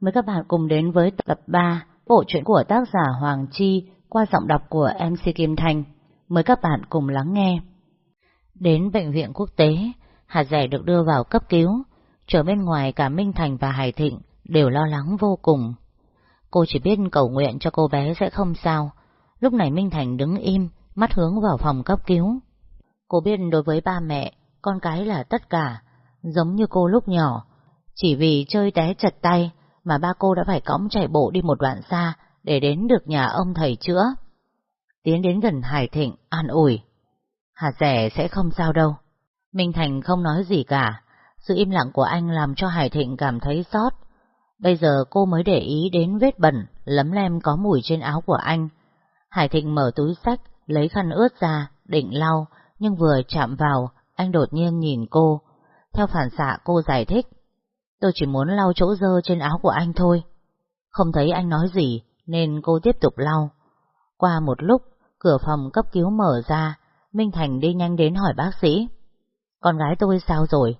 Mời các bạn cùng đến với tập 3 bộ truyện của tác giả Hoàng Chi qua giọng đọc của MC Kim Thành. Mời các bạn cùng lắng nghe. Đến bệnh viện quốc tế, Hà Rẻ được đưa vào cấp cứu. Trở bên ngoài cả Minh Thành và Hải Thịnh đều lo lắng vô cùng. Cô chỉ biết cầu nguyện cho cô bé sẽ không sao. Lúc này Minh Thành đứng im, mắt hướng vào phòng cấp cứu. Cô biết đối với ba mẹ, con cái là tất cả, giống như cô lúc nhỏ. Chỉ vì chơi té chật tay mà ba cô đã phải cõng chạy bộ đi một đoạn xa để đến được nhà ông thầy chữa. Tiến đến gần Hải Thịnh, an ủi. Hà rẻ sẽ không sao đâu. Minh Thành không nói gì cả. Sự im lặng của anh làm cho Hải Thịnh cảm thấy xót. Bây giờ cô mới để ý đến vết bẩn, lấm lem có mùi trên áo của anh. Hải Thịnh mở túi sách, lấy khăn ướt ra, định lau, nhưng vừa chạm vào, anh đột nhiên nhìn cô. Theo phản xạ cô giải thích. Tôi chỉ muốn lau chỗ dơ trên áo của anh thôi. Không thấy anh nói gì, nên cô tiếp tục lau. Qua một lúc, cửa phòng cấp cứu mở ra, Minh Thành đi nhanh đến hỏi bác sĩ. Con gái tôi sao rồi?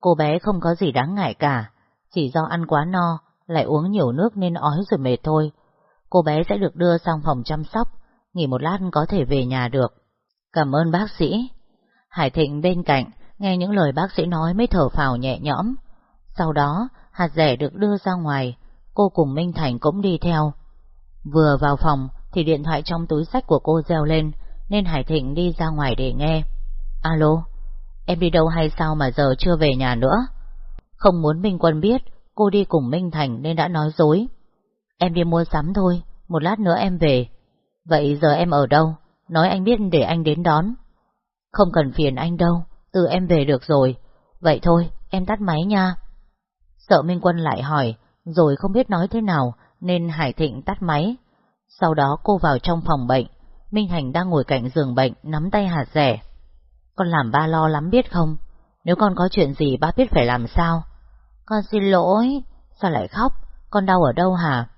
Cô bé không có gì đáng ngại cả, chỉ do ăn quá no, lại uống nhiều nước nên ói rồi mệt thôi. Cô bé sẽ được đưa sang phòng chăm sóc, nghỉ một lát có thể về nhà được. Cảm ơn bác sĩ. Hải Thịnh bên cạnh, nghe những lời bác sĩ nói mới thở phào nhẹ nhõm. Sau đó, hạt rẻ được đưa ra ngoài, cô cùng Minh Thành cũng đi theo. Vừa vào phòng thì điện thoại trong túi sách của cô reo lên, nên Hải Thịnh đi ra ngoài để nghe. Alo, em đi đâu hay sao mà giờ chưa về nhà nữa? Không muốn Minh Quân biết, cô đi cùng Minh Thành nên đã nói dối. Em đi mua sắm thôi, một lát nữa em về. Vậy giờ em ở đâu? Nói anh biết để anh đến đón. Không cần phiền anh đâu, từ em về được rồi. Vậy thôi, em tắt máy nha. Sợ Minh Quân lại hỏi, rồi không biết nói thế nào, nên Hải Thịnh tắt máy. Sau đó cô vào trong phòng bệnh, Minh Thành đang ngồi cạnh giường bệnh, nắm tay hạt rẻ. Con làm ba lo lắm biết không? Nếu con có chuyện gì ba biết phải làm sao? Con xin lỗi, sao lại khóc? Con đau ở đâu hả?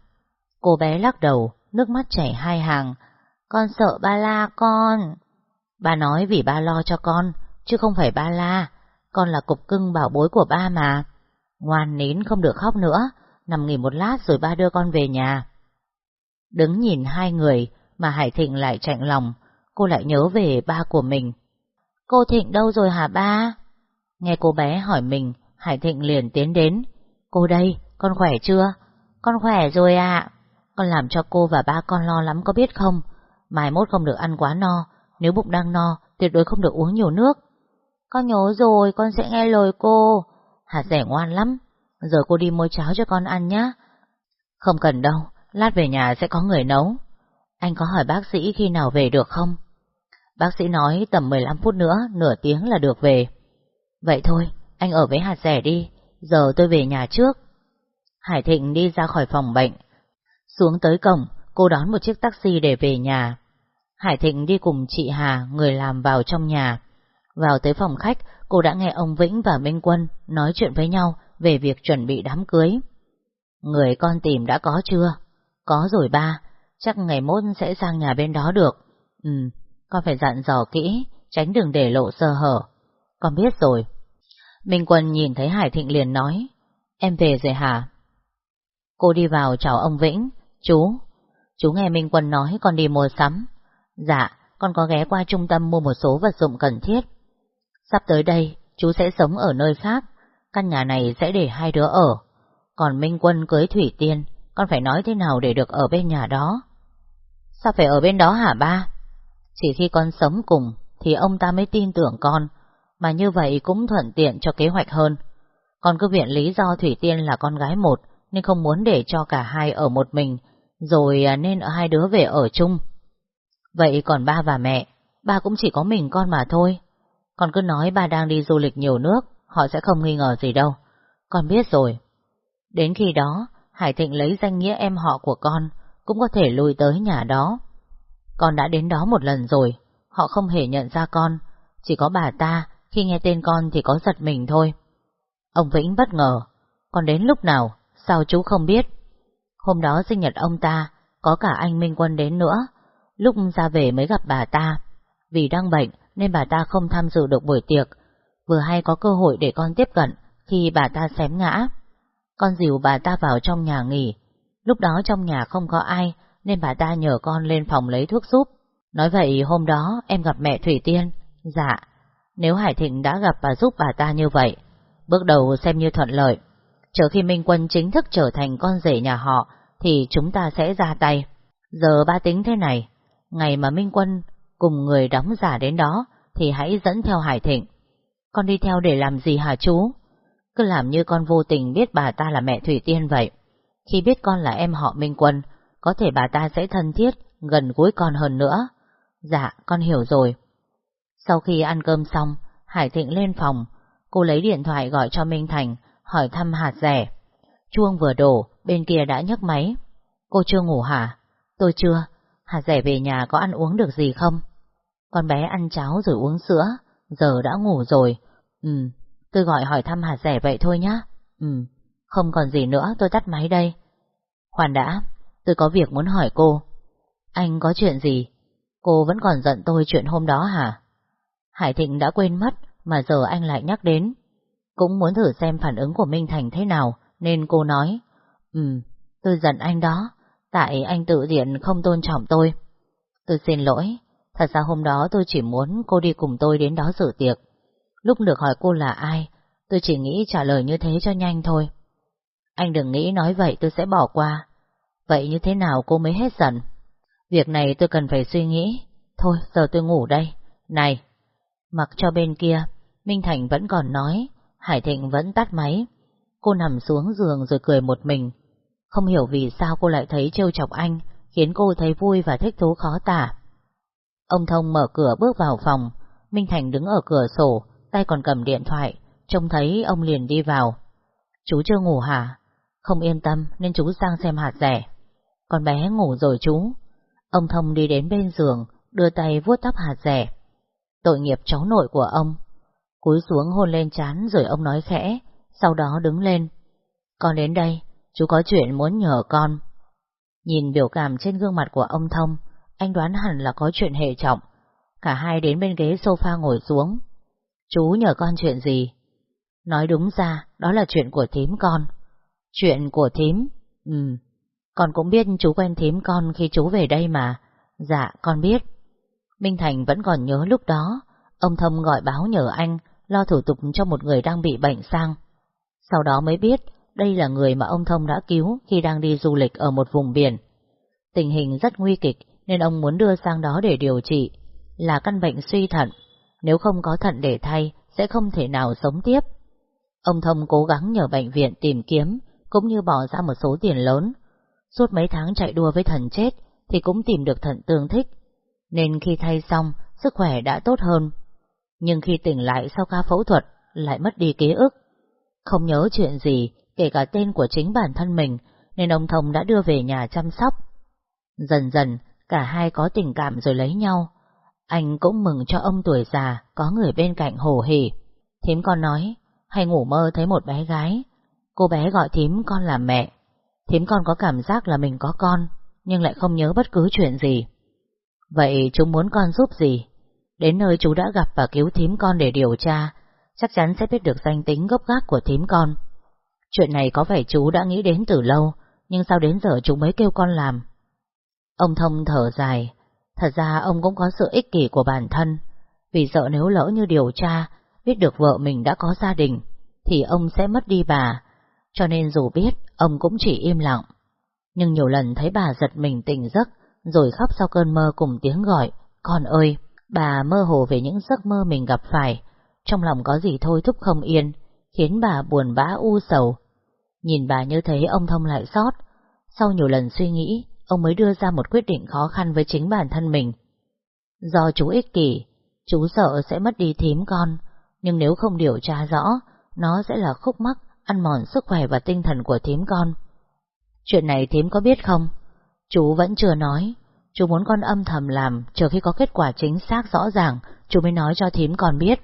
Cô bé lắc đầu, nước mắt chảy hai hàng. Con sợ ba la con. Ba nói vì ba lo cho con, chứ không phải ba la. Con là cục cưng bảo bối của ba mà. Ngoan nín không được khóc nữa, nằm nghỉ một lát rồi ba đưa con về nhà. Đứng nhìn hai người mà Hải Thịnh lại chạnh lòng, cô lại nhớ về ba của mình. Cô Thịnh đâu rồi hả ba? Nghe cô bé hỏi mình, Hải Thịnh liền tiến đến. Cô đây, con khỏe chưa? Con khỏe rồi ạ. Con làm cho cô và ba con lo lắm có biết không? Mai mốt không được ăn quá no, nếu bụng đang no, tuyệt đối không được uống nhiều nước. Con nhớ rồi, con sẽ nghe lời cô. Hạt rẻ ngoan lắm, giờ cô đi mua cháo cho con ăn nhá. Không cần đâu, lát về nhà sẽ có người nấu. Anh có hỏi bác sĩ khi nào về được không? Bác sĩ nói tầm 15 phút nữa, nửa tiếng là được về. Vậy thôi, anh ở với hạt rẻ đi, giờ tôi về nhà trước. Hải Thịnh đi ra khỏi phòng bệnh. Xuống tới cổng, cô đón một chiếc taxi để về nhà. Hải Thịnh đi cùng chị Hà, người làm vào trong nhà. Vào tới phòng khách, cô đã nghe ông Vĩnh và Minh Quân nói chuyện với nhau về việc chuẩn bị đám cưới. Người con tìm đã có chưa? Có rồi ba, chắc ngày mốt sẽ sang nhà bên đó được. Ừ, con phải dặn dò kỹ, tránh đừng để lộ sơ hở. Con biết rồi. Minh Quân nhìn thấy Hải Thịnh liền nói, em về rồi hả? Cô đi vào chào ông Vĩnh, chú. Chú nghe Minh Quân nói con đi mua sắm. Dạ, con có ghé qua trung tâm mua một số vật dụng cần thiết. Sắp tới đây, chú sẽ sống ở nơi khác, căn nhà này sẽ để hai đứa ở. Còn Minh Quân cưới Thủy Tiên, con phải nói thế nào để được ở bên nhà đó? Sao phải ở bên đó hả ba? Chỉ khi con sống cùng thì ông ta mới tin tưởng con, mà như vậy cũng thuận tiện cho kế hoạch hơn. Con cứ viện lý do Thủy Tiên là con gái một nên không muốn để cho cả hai ở một mình, rồi nên nên hai đứa về ở chung. Vậy còn ba và mẹ, ba cũng chỉ có mình con mà thôi. Con cứ nói ba đang đi du lịch nhiều nước, họ sẽ không nghi ngờ gì đâu. Con biết rồi. Đến khi đó, Hải Thịnh lấy danh nghĩa em họ của con, cũng có thể lùi tới nhà đó. Con đã đến đó một lần rồi, họ không hề nhận ra con, chỉ có bà ta, khi nghe tên con thì có giật mình thôi. Ông Vĩnh bất ngờ, còn đến lúc nào, sao chú không biết? Hôm đó sinh nhật ông ta, có cả anh Minh Quân đến nữa, lúc ra về mới gặp bà ta. Vì đang bệnh nên bà ta không tham dự được buổi tiệc, vừa hay có cơ hội để con tiếp cận khi bà ta xém ngã. Con dìu bà ta vào trong nhà nghỉ. Lúc đó trong nhà không có ai, nên bà ta nhờ con lên phòng lấy thuốc giúp. Nói vậy hôm đó em gặp mẹ Thủy Tiên. Dạ, nếu Hải Thịnh đã gặp và giúp bà ta như vậy, bước đầu xem như thuận lợi. Chờ khi Minh Quân chính thức trở thành con rể nhà họ, thì chúng ta sẽ ra tay. Giờ ba tính thế này, ngày mà Minh Quân cùng người đóng giả đến đó, thì hãy dẫn theo Hải Thịnh. Con đi theo để làm gì hả chú? Cứ làm như con vô tình biết bà ta là mẹ Thủy Tiên vậy. Khi biết con là em họ Minh Quân, có thể bà ta sẽ thân thiết, gần gũi con hơn nữa. Dạ, con hiểu rồi. Sau khi ăn cơm xong, Hải Thịnh lên phòng, cô lấy điện thoại gọi cho Minh Thành, hỏi thăm hạt rẻ. Chuông vừa đổ, bên kia đã nhấc máy. Cô chưa ngủ hả? Tôi chưa. Hạt rẻ về nhà có ăn uống được gì không? Con bé ăn cháo rồi uống sữa, giờ đã ngủ rồi. Ừ, tôi gọi hỏi thăm hạt rẻ vậy thôi nhá. Ừ, không còn gì nữa, tôi tắt máy đây. Khoan đã, tôi có việc muốn hỏi cô. Anh có chuyện gì? Cô vẫn còn giận tôi chuyện hôm đó hả? Hải Thịnh đã quên mất, mà giờ anh lại nhắc đến. Cũng muốn thử xem phản ứng của Minh Thành thế nào, nên cô nói. Ừ, tôi giận anh đó, tại anh tự diện không tôn trọng tôi. Tôi xin lỗi, thật ra hôm đó tôi chỉ muốn cô đi cùng tôi đến đó dự tiệc. Lúc được hỏi cô là ai, tôi chỉ nghĩ trả lời như thế cho nhanh thôi. Anh đừng nghĩ nói vậy tôi sẽ bỏ qua. Vậy như thế nào cô mới hết giận? Việc này tôi cần phải suy nghĩ. Thôi, giờ tôi ngủ đây. Này! Mặc cho bên kia, Minh Thành vẫn còn nói, Hải Thịnh vẫn tắt máy. Cô nằm xuống giường rồi cười một mình. Không hiểu vì sao cô lại thấy trêu chọc anh, khiến cô thấy vui và thích thú khó tả. Ông Thông mở cửa bước vào phòng, Minh Thành đứng ở cửa sổ, tay còn cầm điện thoại, trông thấy ông liền đi vào. Chú chưa ngủ hả? Không yên tâm nên chú sang xem hạt rẻ. Con bé ngủ rồi chú. Ông Thông đi đến bên giường, đưa tay vuốt tóc hạt rẻ. Tội nghiệp cháu nội của ông. Cúi xuống hôn lên chán rồi ông nói khẽ, sau đó đứng lên. Con đến đây, chú có chuyện muốn nhờ con. Nhìn biểu cảm trên gương mặt của ông Thông, anh đoán hẳn là có chuyện hệ trọng. Cả hai đến bên ghế sofa ngồi xuống. Chú nhờ con chuyện gì? Nói đúng ra, đó là chuyện của thím con. Chuyện của thím? Ừ, con cũng biết chú quen thím con khi chú về đây mà. Dạ, con biết. Minh Thành vẫn còn nhớ lúc đó, ông Thâm gọi báo nhờ anh lo thủ tục cho một người đang bị bệnh sang. Sau đó mới biết đây là người mà ông Thông đã cứu khi đang đi du lịch ở một vùng biển. Tình hình rất nguy kịch nên ông muốn đưa sang đó để điều trị, là căn bệnh suy thận. Nếu không có thận để thay, sẽ không thể nào sống tiếp. Ông Thông cố gắng nhờ bệnh viện tìm kiếm, cũng như bỏ ra một số tiền lớn. Suốt mấy tháng chạy đua với thần chết, thì cũng tìm được thận tương thích. Nên khi thay xong, sức khỏe đã tốt hơn. Nhưng khi tỉnh lại sau ca phẫu thuật, lại mất đi ký ức. Không nhớ chuyện gì, kể cả tên của chính bản thân mình, nên ông Thông đã đưa về nhà chăm sóc. Dần dần, cả hai có tình cảm rồi lấy nhau. Anh cũng mừng cho ông tuổi già, có người bên cạnh hổ hỉ. Thím con nói, hay ngủ mơ thấy một bé gái. Cô bé gọi thím con là mẹ. Thím con có cảm giác là mình có con, nhưng lại không nhớ bất cứ chuyện gì. Vậy chúng muốn con giúp gì? Đến nơi chú đã gặp và cứu thím con để điều tra, chắc chắn sẽ biết được danh tính gốc gác của thím con. Chuyện này có vẻ chú đã nghĩ đến từ lâu, nhưng sao đến giờ chú mới kêu con làm? Ông Thông thở dài, thật ra ông cũng có sự ích kỷ của bản thân, vì sợ nếu lỡ như điều tra, biết được vợ mình đã có gia đình, thì ông sẽ mất đi bà, cho nên dù biết, ông cũng chỉ im lặng. Nhưng nhiều lần thấy bà giật mình tỉnh giấc, rồi khóc sau cơn mơ cùng tiếng gọi, con ơi, bà mơ hồ về những giấc mơ mình gặp phải, trong lòng có gì thôi thúc không yên, khiến bà buồn bã u sầu. Nhìn bà như thế ông Thông lại sót, sau nhiều lần suy nghĩ, ông mới đưa ra một quyết định khó khăn với chính bản thân mình. Do chú ích kỷ, chú sợ sẽ mất đi thím con, nhưng nếu không điều tra rõ, nó sẽ là khúc mắc ăn mòn sức khỏe và tinh thần của thím con. Chuyện này thím có biết không? Chú vẫn chưa nói, chú muốn con âm thầm làm, chờ khi có kết quả chính xác rõ ràng, chú mới nói cho thím con biết.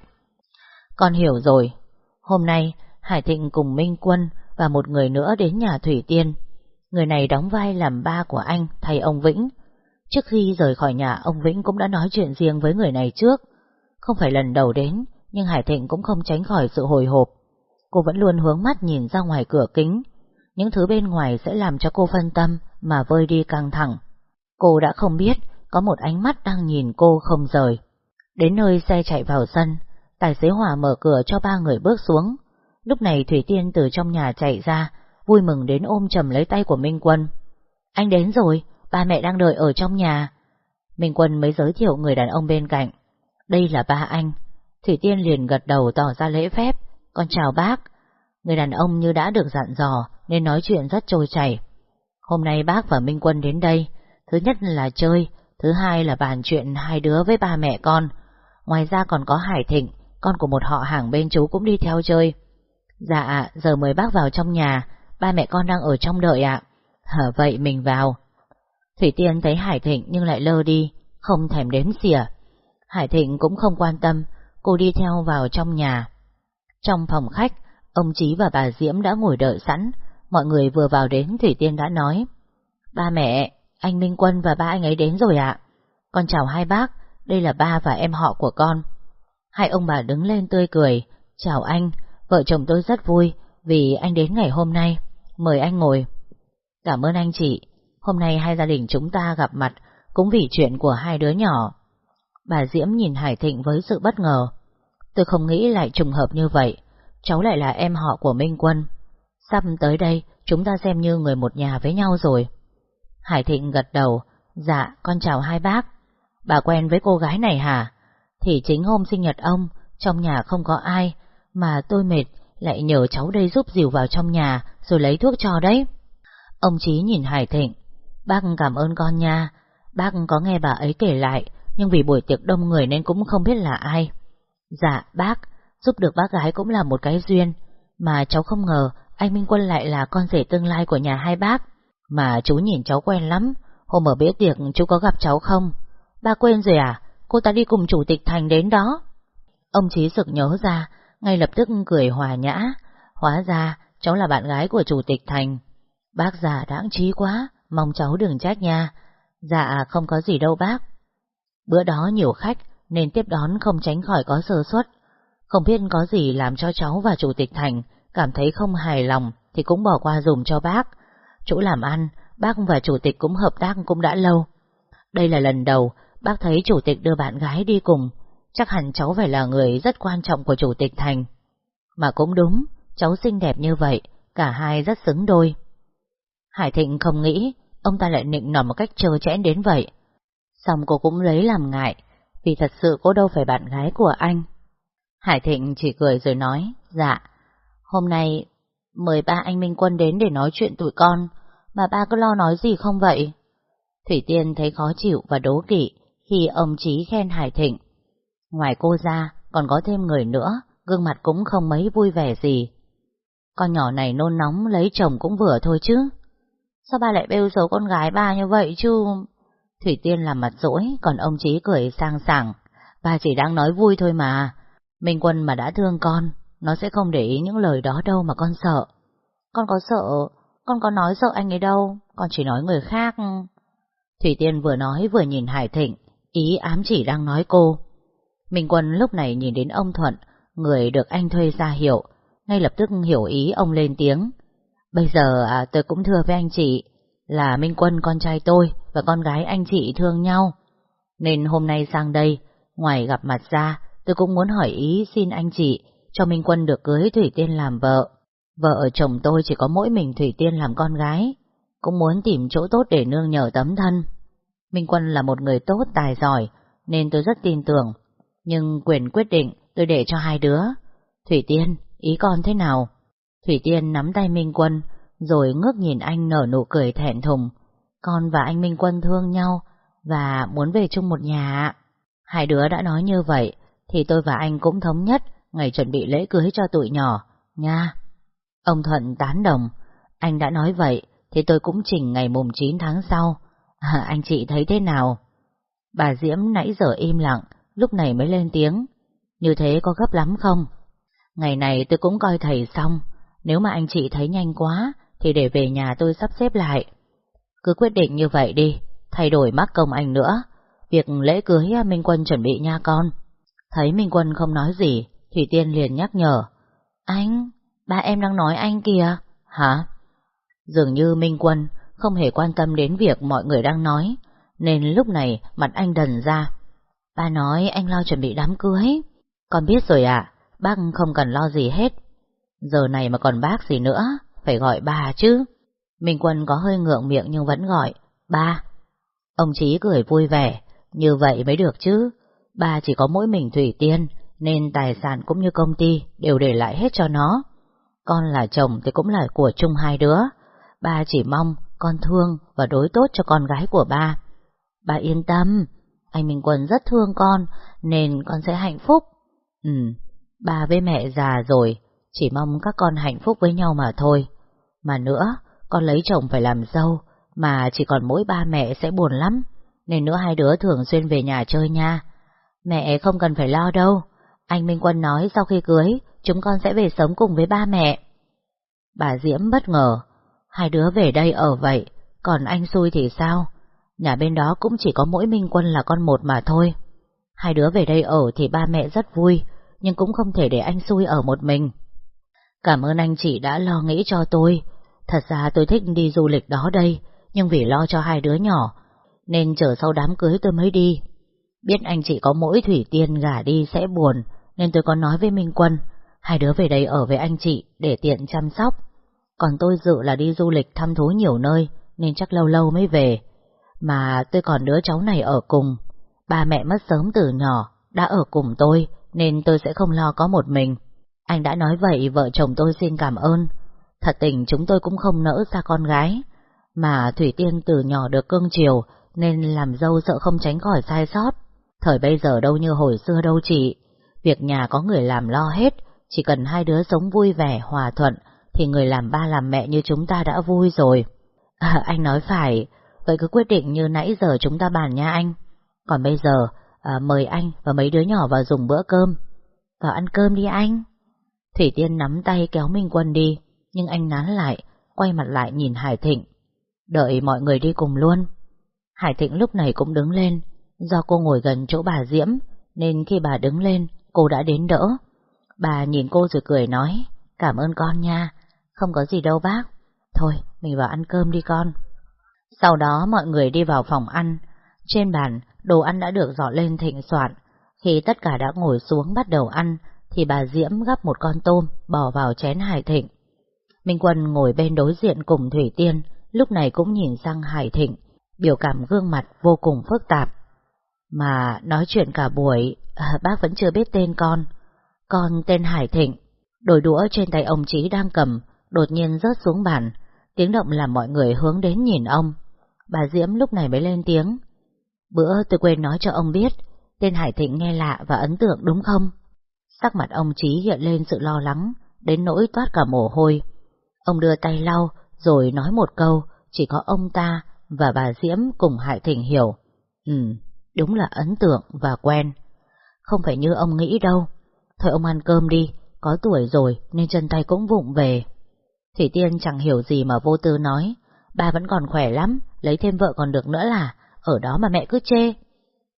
Con hiểu rồi. Hôm nay, Hải Thịnh cùng Minh Quân và một người nữa đến nhà Thủy Tiên. Người này đóng vai làm ba của anh, thay ông Vĩnh. Trước khi rời khỏi nhà, ông Vĩnh cũng đã nói chuyện riêng với người này trước. Không phải lần đầu đến, nhưng Hải Thịnh cũng không tránh khỏi sự hồi hộp. Cô vẫn luôn hướng mắt nhìn ra ngoài cửa kính. những thứ bên ngoài sẽ làm cho cô phân tâm mà vơi đi căng thẳng. Cô đã không biết có một ánh mắt đang nhìn cô không rời. Đến nơi xe chạy vào sân, tài xế Hòa mở cửa cho ba người bước xuống. Lúc này Thủy Tiên từ trong nhà chạy ra, vui mừng đến ôm chầm lấy tay của Minh Quân. Anh đến rồi, ba mẹ đang đợi ở trong nhà. Minh Quân mới giới thiệu người đàn ông bên cạnh. Đây là ba anh. Thủy Tiên liền gật đầu tỏ ra lễ phép. Con chào bác. Người đàn ông như đã được dặn dò nên nói chuyện rất trôi chảy. Hôm nay bác và Minh Quân đến đây. Thứ nhất là chơi, thứ hai là bàn chuyện hai đứa với ba mẹ con. Ngoài ra còn có Hải Thịnh, con của một họ hàng bên chú cũng đi theo chơi. Dạ, giờ mời bác vào trong nhà, ba mẹ con đang ở trong đợi ạ. Hở vậy mình vào. Thủy Tiên thấy Hải Thịnh nhưng lại lơ đi, không thèm đếm xỉa. Hải Thịnh cũng không quan tâm, cô đi theo vào trong nhà. Trong phòng khách, ông Chí và bà Diễm đã ngồi đợi sẵn, mọi người vừa vào đến Thủy Tiên đã nói. Ba mẹ, anh Minh Quân và ba anh ấy đến rồi ạ. Con chào hai bác, đây là ba và em họ của con. Hai ông bà đứng lên tươi cười, chào anh, vợ chồng tôi rất vui vì anh đến ngày hôm nay. Mời anh ngồi. Cảm ơn anh chị, hôm nay hai gia đình chúng ta gặp mặt cũng vì chuyện của hai đứa nhỏ. Bà Diễm nhìn Hải Thịnh với sự bất ngờ. Tôi không nghĩ lại trùng hợp như vậy, cháu lại là em họ của Minh Quân. Sắp tới đây, chúng ta xem như người một nhà với nhau rồi. Hải Thịnh gật đầu, dạ, con chào hai bác. Bà quen với cô gái này hả? Thì chính hôm sinh nhật ông, trong nhà không có ai, mà tôi mệt, lại nhờ cháu đây giúp dìu vào trong nhà, rồi lấy thuốc cho đấy. Ông Chí nhìn Hải Thịnh, bác cảm ơn con nha, bác có nghe bà ấy kể lại, nhưng vì buổi tiệc đông người nên cũng không biết là ai. Dạ, bác, giúp được bác gái cũng là một cái duyên, mà cháu không ngờ anh Minh Quân lại là con rể tương lai của nhà hai bác. Mà chú nhìn cháu quen lắm, hôm ở bữa tiệc chú có gặp cháu không? Ba quên rồi à? Cô ta đi cùng chủ tịch thành đến đó. Ông Chí sực nhớ ra, ngay lập tức cười hòa nhã. Hóa ra, cháu là bạn gái của chủ tịch thành. Bác già đáng trí quá, mong cháu đừng trách nha. Dạ, không có gì đâu bác. Bữa đó nhiều khách, nên tiếp đón không tránh khỏi có sơ suất. Không biết có gì làm cho cháu và chủ tịch thành cảm thấy không hài lòng thì cũng bỏ qua dùm cho bác. Chỗ làm ăn, bác và chủ tịch cũng hợp tác cũng đã lâu. Đây là lần đầu bác thấy chủ tịch đưa bạn gái đi cùng, chắc hẳn cháu phải là người rất quan trọng của chủ tịch thành. Mà cũng đúng, cháu xinh đẹp như vậy, cả hai rất xứng đôi. Hải Thịnh không nghĩ ông ta lại nịnh nọt một cách trơ trẽn đến vậy. Xong cô cũng lấy làm ngại, vì thật sự cô đâu phải bạn gái của anh. Hải Thịnh chỉ cười rồi nói, dạ, hôm nay mời ba anh Minh Quân đến để nói chuyện tụi con, mà ba cứ lo nói gì không vậy? Thủy Tiên thấy khó chịu và đố kỵ khi ông Chí khen Hải Thịnh. Ngoài cô ra, còn có thêm người nữa, gương mặt cũng không mấy vui vẻ gì. Con nhỏ này nôn nóng lấy chồng cũng vừa thôi chứ. Sao ba lại bêu xấu con gái ba như vậy chứ? Thủy Tiên làm mặt dỗi, còn ông Chí cười sang sảng. Ba chỉ đang nói vui thôi mà. Minh Quân mà đã thương con, nó sẽ không để ý những lời đó đâu mà con sợ. Con có sợ, con có nói sợ anh ấy đâu, con chỉ nói người khác. Thủy Tiên vừa nói vừa nhìn Hải Thịnh, ý ám chỉ đang nói cô. Minh Quân lúc này nhìn đến ông Thuận, người được anh thuê ra hiệu, ngay lập tức hiểu ý ông lên tiếng. Bây giờ à, tôi cũng thưa với anh chị, là Minh Quân con trai tôi và con gái anh chị thương nhau. Nên hôm nay sang đây, ngoài gặp mặt ra, tôi cũng muốn hỏi ý xin anh chị cho Minh Quân được cưới Thủy Tiên làm vợ. Vợ chồng tôi chỉ có mỗi mình Thủy Tiên làm con gái, cũng muốn tìm chỗ tốt để nương nhờ tấm thân. Minh Quân là một người tốt tài giỏi, nên tôi rất tin tưởng. Nhưng quyền quyết định tôi để cho hai đứa. Thủy Tiên, ý con thế nào? Thủy Tiên nắm tay Minh Quân, rồi ngước nhìn anh nở nụ cười thẹn thùng. Con và anh Minh Quân thương nhau, và muốn về chung một nhà. Hai đứa đã nói như vậy, thì tôi và anh cũng thống nhất ngày chuẩn bị lễ cưới cho tụi nhỏ, nha. Ông Thuận tán đồng, anh đã nói vậy, thì tôi cũng chỉnh ngày mùng 9 tháng sau. À, anh chị thấy thế nào? Bà Diễm nãy giờ im lặng, lúc này mới lên tiếng. Như thế có gấp lắm không? Ngày này tôi cũng coi thầy xong, nếu mà anh chị thấy nhanh quá, thì để về nhà tôi sắp xếp lại. Cứ quyết định như vậy đi, thay đổi mắc công anh nữa. Việc lễ cưới à, Minh Quân chuẩn bị nha con. Thấy Minh Quân không nói gì, Thủy Tiên liền nhắc nhở. Anh, ba em đang nói anh kìa. Hả? Dường như Minh Quân không hề quan tâm đến việc mọi người đang nói, nên lúc này mặt anh đần ra. Ba nói anh lo chuẩn bị đám cưới. Con biết rồi ạ, bác không cần lo gì hết. Giờ này mà còn bác gì nữa, phải gọi bà chứ. Minh Quân có hơi ngượng miệng nhưng vẫn gọi, ba. Ông Chí cười vui vẻ, như vậy mới được chứ. Ba chỉ có mỗi mình Thủy Tiên, nên tài sản cũng như công ty đều để lại hết cho nó. Con là chồng thì cũng là của chung hai đứa. Ba chỉ mong con thương và đối tốt cho con gái của ba. Ba yên tâm, anh Minh Quân rất thương con, nên con sẽ hạnh phúc. Ừ, bà với mẹ già rồi, chỉ mong các con hạnh phúc với nhau mà thôi. Mà nữa, con lấy chồng phải làm dâu, mà chỉ còn mỗi ba mẹ sẽ buồn lắm, nên nữa hai đứa thường xuyên về nhà chơi nha. Mẹ không cần phải lo đâu, anh Minh Quân nói sau khi cưới, chúng con sẽ về sống cùng với ba mẹ. Bà Diễm bất ngờ, hai đứa về đây ở vậy, còn anh xui thì sao? Nhà bên đó cũng chỉ có mỗi Minh Quân là con một mà thôi. Hai đứa về đây ở thì ba mẹ rất vui, nhưng cũng không thể để anh xui ở một mình. Cảm ơn anh chị đã lo nghĩ cho tôi. Thật ra tôi thích đi du lịch đó đây, nhưng vì lo cho hai đứa nhỏ, nên chờ sau đám cưới tôi mới đi. Biết anh chị có mỗi Thủy Tiên gả đi sẽ buồn, nên tôi có nói với Minh Quân, hai đứa về đây ở với anh chị để tiện chăm sóc. Còn tôi dự là đi du lịch thăm thú nhiều nơi, nên chắc lâu lâu mới về. Mà tôi còn đứa cháu này ở cùng. Ba mẹ mất sớm từ nhỏ, đã ở cùng tôi, nên tôi sẽ không lo có một mình. Anh đã nói vậy vợ chồng tôi xin cảm ơn. Thật tình chúng tôi cũng không nỡ xa con gái. Mà Thủy Tiên từ nhỏ được cưng chiều, nên làm dâu sợ không tránh khỏi sai sót. Thời bây giờ đâu như hồi xưa đâu chị. Việc nhà có người làm lo hết, chỉ cần hai đứa sống vui vẻ, hòa thuận, thì người làm ba làm mẹ như chúng ta đã vui rồi. À, anh nói phải, vậy cứ quyết định như nãy giờ chúng ta bàn nha anh. Còn bây giờ, à, mời anh và mấy đứa nhỏ vào dùng bữa cơm. Vào ăn cơm đi anh. Thủy Tiên nắm tay kéo Minh Quân đi, nhưng anh nán lại, quay mặt lại nhìn Hải Thịnh. Đợi mọi người đi cùng luôn. Hải Thịnh lúc này cũng đứng lên, do cô ngồi gần chỗ bà Diễm, nên khi bà đứng lên, cô đã đến đỡ. Bà nhìn cô rồi cười nói, cảm ơn con nha, không có gì đâu bác. Thôi, mình vào ăn cơm đi con. Sau đó mọi người đi vào phòng ăn. Trên bàn, đồ ăn đã được dọn lên thịnh soạn. Khi tất cả đã ngồi xuống bắt đầu ăn, thì bà Diễm gắp một con tôm bỏ vào chén Hải Thịnh. Minh Quân ngồi bên đối diện cùng Thủy Tiên, lúc này cũng nhìn sang Hải Thịnh, biểu cảm gương mặt vô cùng phức tạp. Mà nói chuyện cả buổi, à, bác vẫn chưa biết tên con. Con tên Hải Thịnh, đồi đũa trên tay ông Chí đang cầm, đột nhiên rớt xuống bàn, tiếng động làm mọi người hướng đến nhìn ông. Bà Diễm lúc này mới lên tiếng. Bữa tôi quên nói cho ông biết, tên Hải Thịnh nghe lạ và ấn tượng đúng không? Sắc mặt ông Chí hiện lên sự lo lắng, đến nỗi toát cả mồ hôi. Ông đưa tay lau, rồi nói một câu, chỉ có ông ta và bà Diễm cùng Hải Thịnh hiểu. Ừ, đúng là ấn tượng và quen. Không phải như ông nghĩ đâu. Thôi ông ăn cơm đi, có tuổi rồi nên chân tay cũng vụng về. Thủy Tiên chẳng hiểu gì mà vô tư nói, ba vẫn còn khỏe lắm, lấy thêm vợ còn được nữa là, ở đó mà mẹ cứ chê.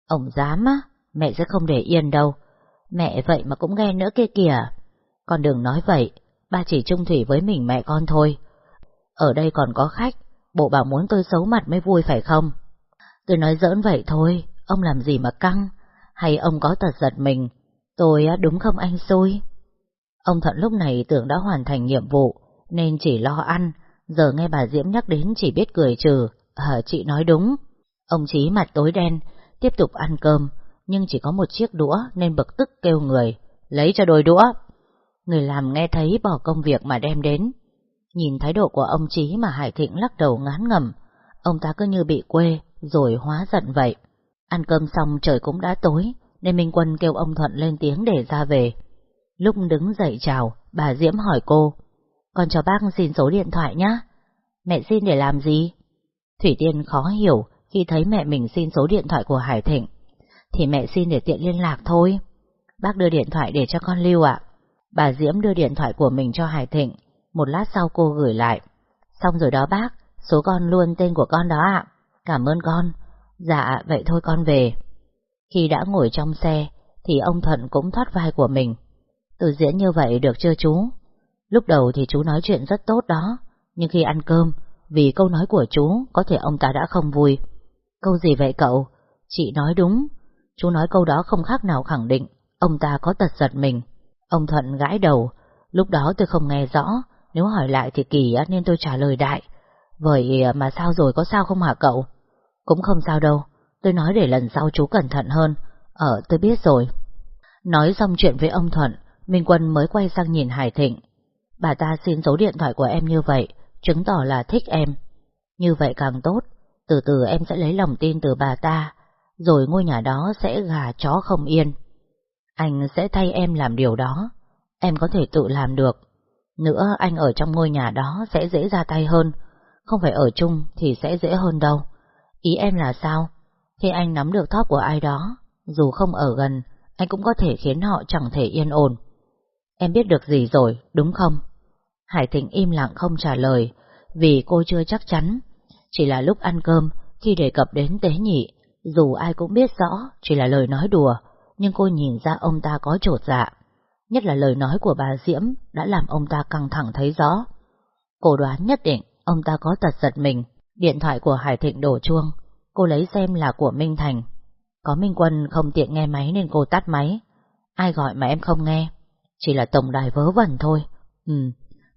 Ông dám á, mẹ sẽ không để yên đâu. Mẹ vậy mà cũng nghe nữa kia kìa. Con đừng nói vậy, ba chỉ trung thủy với mình mẹ con thôi. Ở đây còn có khách, bộ bảo muốn tôi xấu mặt mới vui phải không? Tôi nói giỡn vậy thôi, ông làm gì mà căng? Hay ông có tật giật mình? Tôi á đúng không anh xui? Ông Thuận lúc này tưởng đã hoàn thành nhiệm vụ, nên chỉ lo ăn, giờ nghe bà Diễm nhắc đến chỉ biết cười trừ, hờ chị nói đúng. Ông Chí mặt tối đen, tiếp tục ăn cơm, nhưng chỉ có một chiếc đũa nên bực tức kêu người, lấy cho đôi đũa. Người làm nghe thấy bỏ công việc mà đem đến. Nhìn thái độ của ông Chí mà Hải Thịnh lắc đầu ngán ngầm, ông ta cứ như bị quê, rồi hóa giận vậy. Ăn cơm xong trời cũng đã tối, nên Minh Quân kêu ông Thuận lên tiếng để ra về. Lúc đứng dậy chào, bà Diễm hỏi cô, con cho bác xin số điện thoại nhé. Mẹ xin để làm gì? Thủy Tiên khó hiểu khi thấy mẹ mình xin số điện thoại của Hải Thịnh. Thì mẹ xin để tiện liên lạc thôi. Bác đưa điện thoại để cho con lưu ạ. Bà Diễm đưa điện thoại của mình cho Hải Thịnh. Một lát sau cô gửi lại. Xong rồi đó bác, số con luôn tên của con đó ạ. Cảm ơn con. Dạ, vậy thôi con về. Khi đã ngồi trong xe, thì ông Thuận cũng thoát vai của mình. Từ diễn như vậy được chưa chú? Lúc đầu thì chú nói chuyện rất tốt đó, nhưng khi ăn cơm, vì câu nói của chú có thể ông ta đã không vui. Câu gì vậy cậu? Chị nói đúng. Chú nói câu đó không khác nào khẳng định ông ta có tật giật mình. Ông Thuận gãi đầu. Lúc đó tôi không nghe rõ, nếu hỏi lại thì kỳ nên tôi trả lời đại. Vậy à, mà sao rồi có sao không hả cậu? Cũng không sao đâu, tôi nói để lần sau chú cẩn thận hơn. Ờ, tôi biết rồi. Nói xong chuyện với ông Thuận, Minh Quân mới quay sang nhìn Hải Thịnh. Bà ta xin số điện thoại của em như vậy, chứng tỏ là thích em. Như vậy càng tốt, từ từ em sẽ lấy lòng tin từ bà ta, rồi ngôi nhà đó sẽ gà chó không yên. Anh sẽ thay em làm điều đó, em có thể tự làm được. Nữa anh ở trong ngôi nhà đó sẽ dễ ra tay hơn, không phải ở chung thì sẽ dễ hơn đâu. Ý em là sao? Khi anh nắm được thóp của ai đó, dù không ở gần, anh cũng có thể khiến họ chẳng thể yên ổn. Em biết được gì rồi, đúng không? Hải Thịnh im lặng không trả lời, vì cô chưa chắc chắn. Chỉ là lúc ăn cơm, khi đề cập đến tế nhị, dù ai cũng biết rõ chỉ là lời nói đùa, nhưng cô nhìn ra ông ta có trột dạ. Nhất là lời nói của bà Diễm đã làm ông ta căng thẳng thấy rõ. Cô đoán nhất định ông ta có tật giật mình. Điện thoại của Hải Thịnh đổ chuông, cô lấy xem là của Minh Thành. Có Minh Quân không tiện nghe máy nên cô tắt máy. Ai gọi mà em không nghe? Chỉ là tổng đài vớ vẩn thôi. Ừ,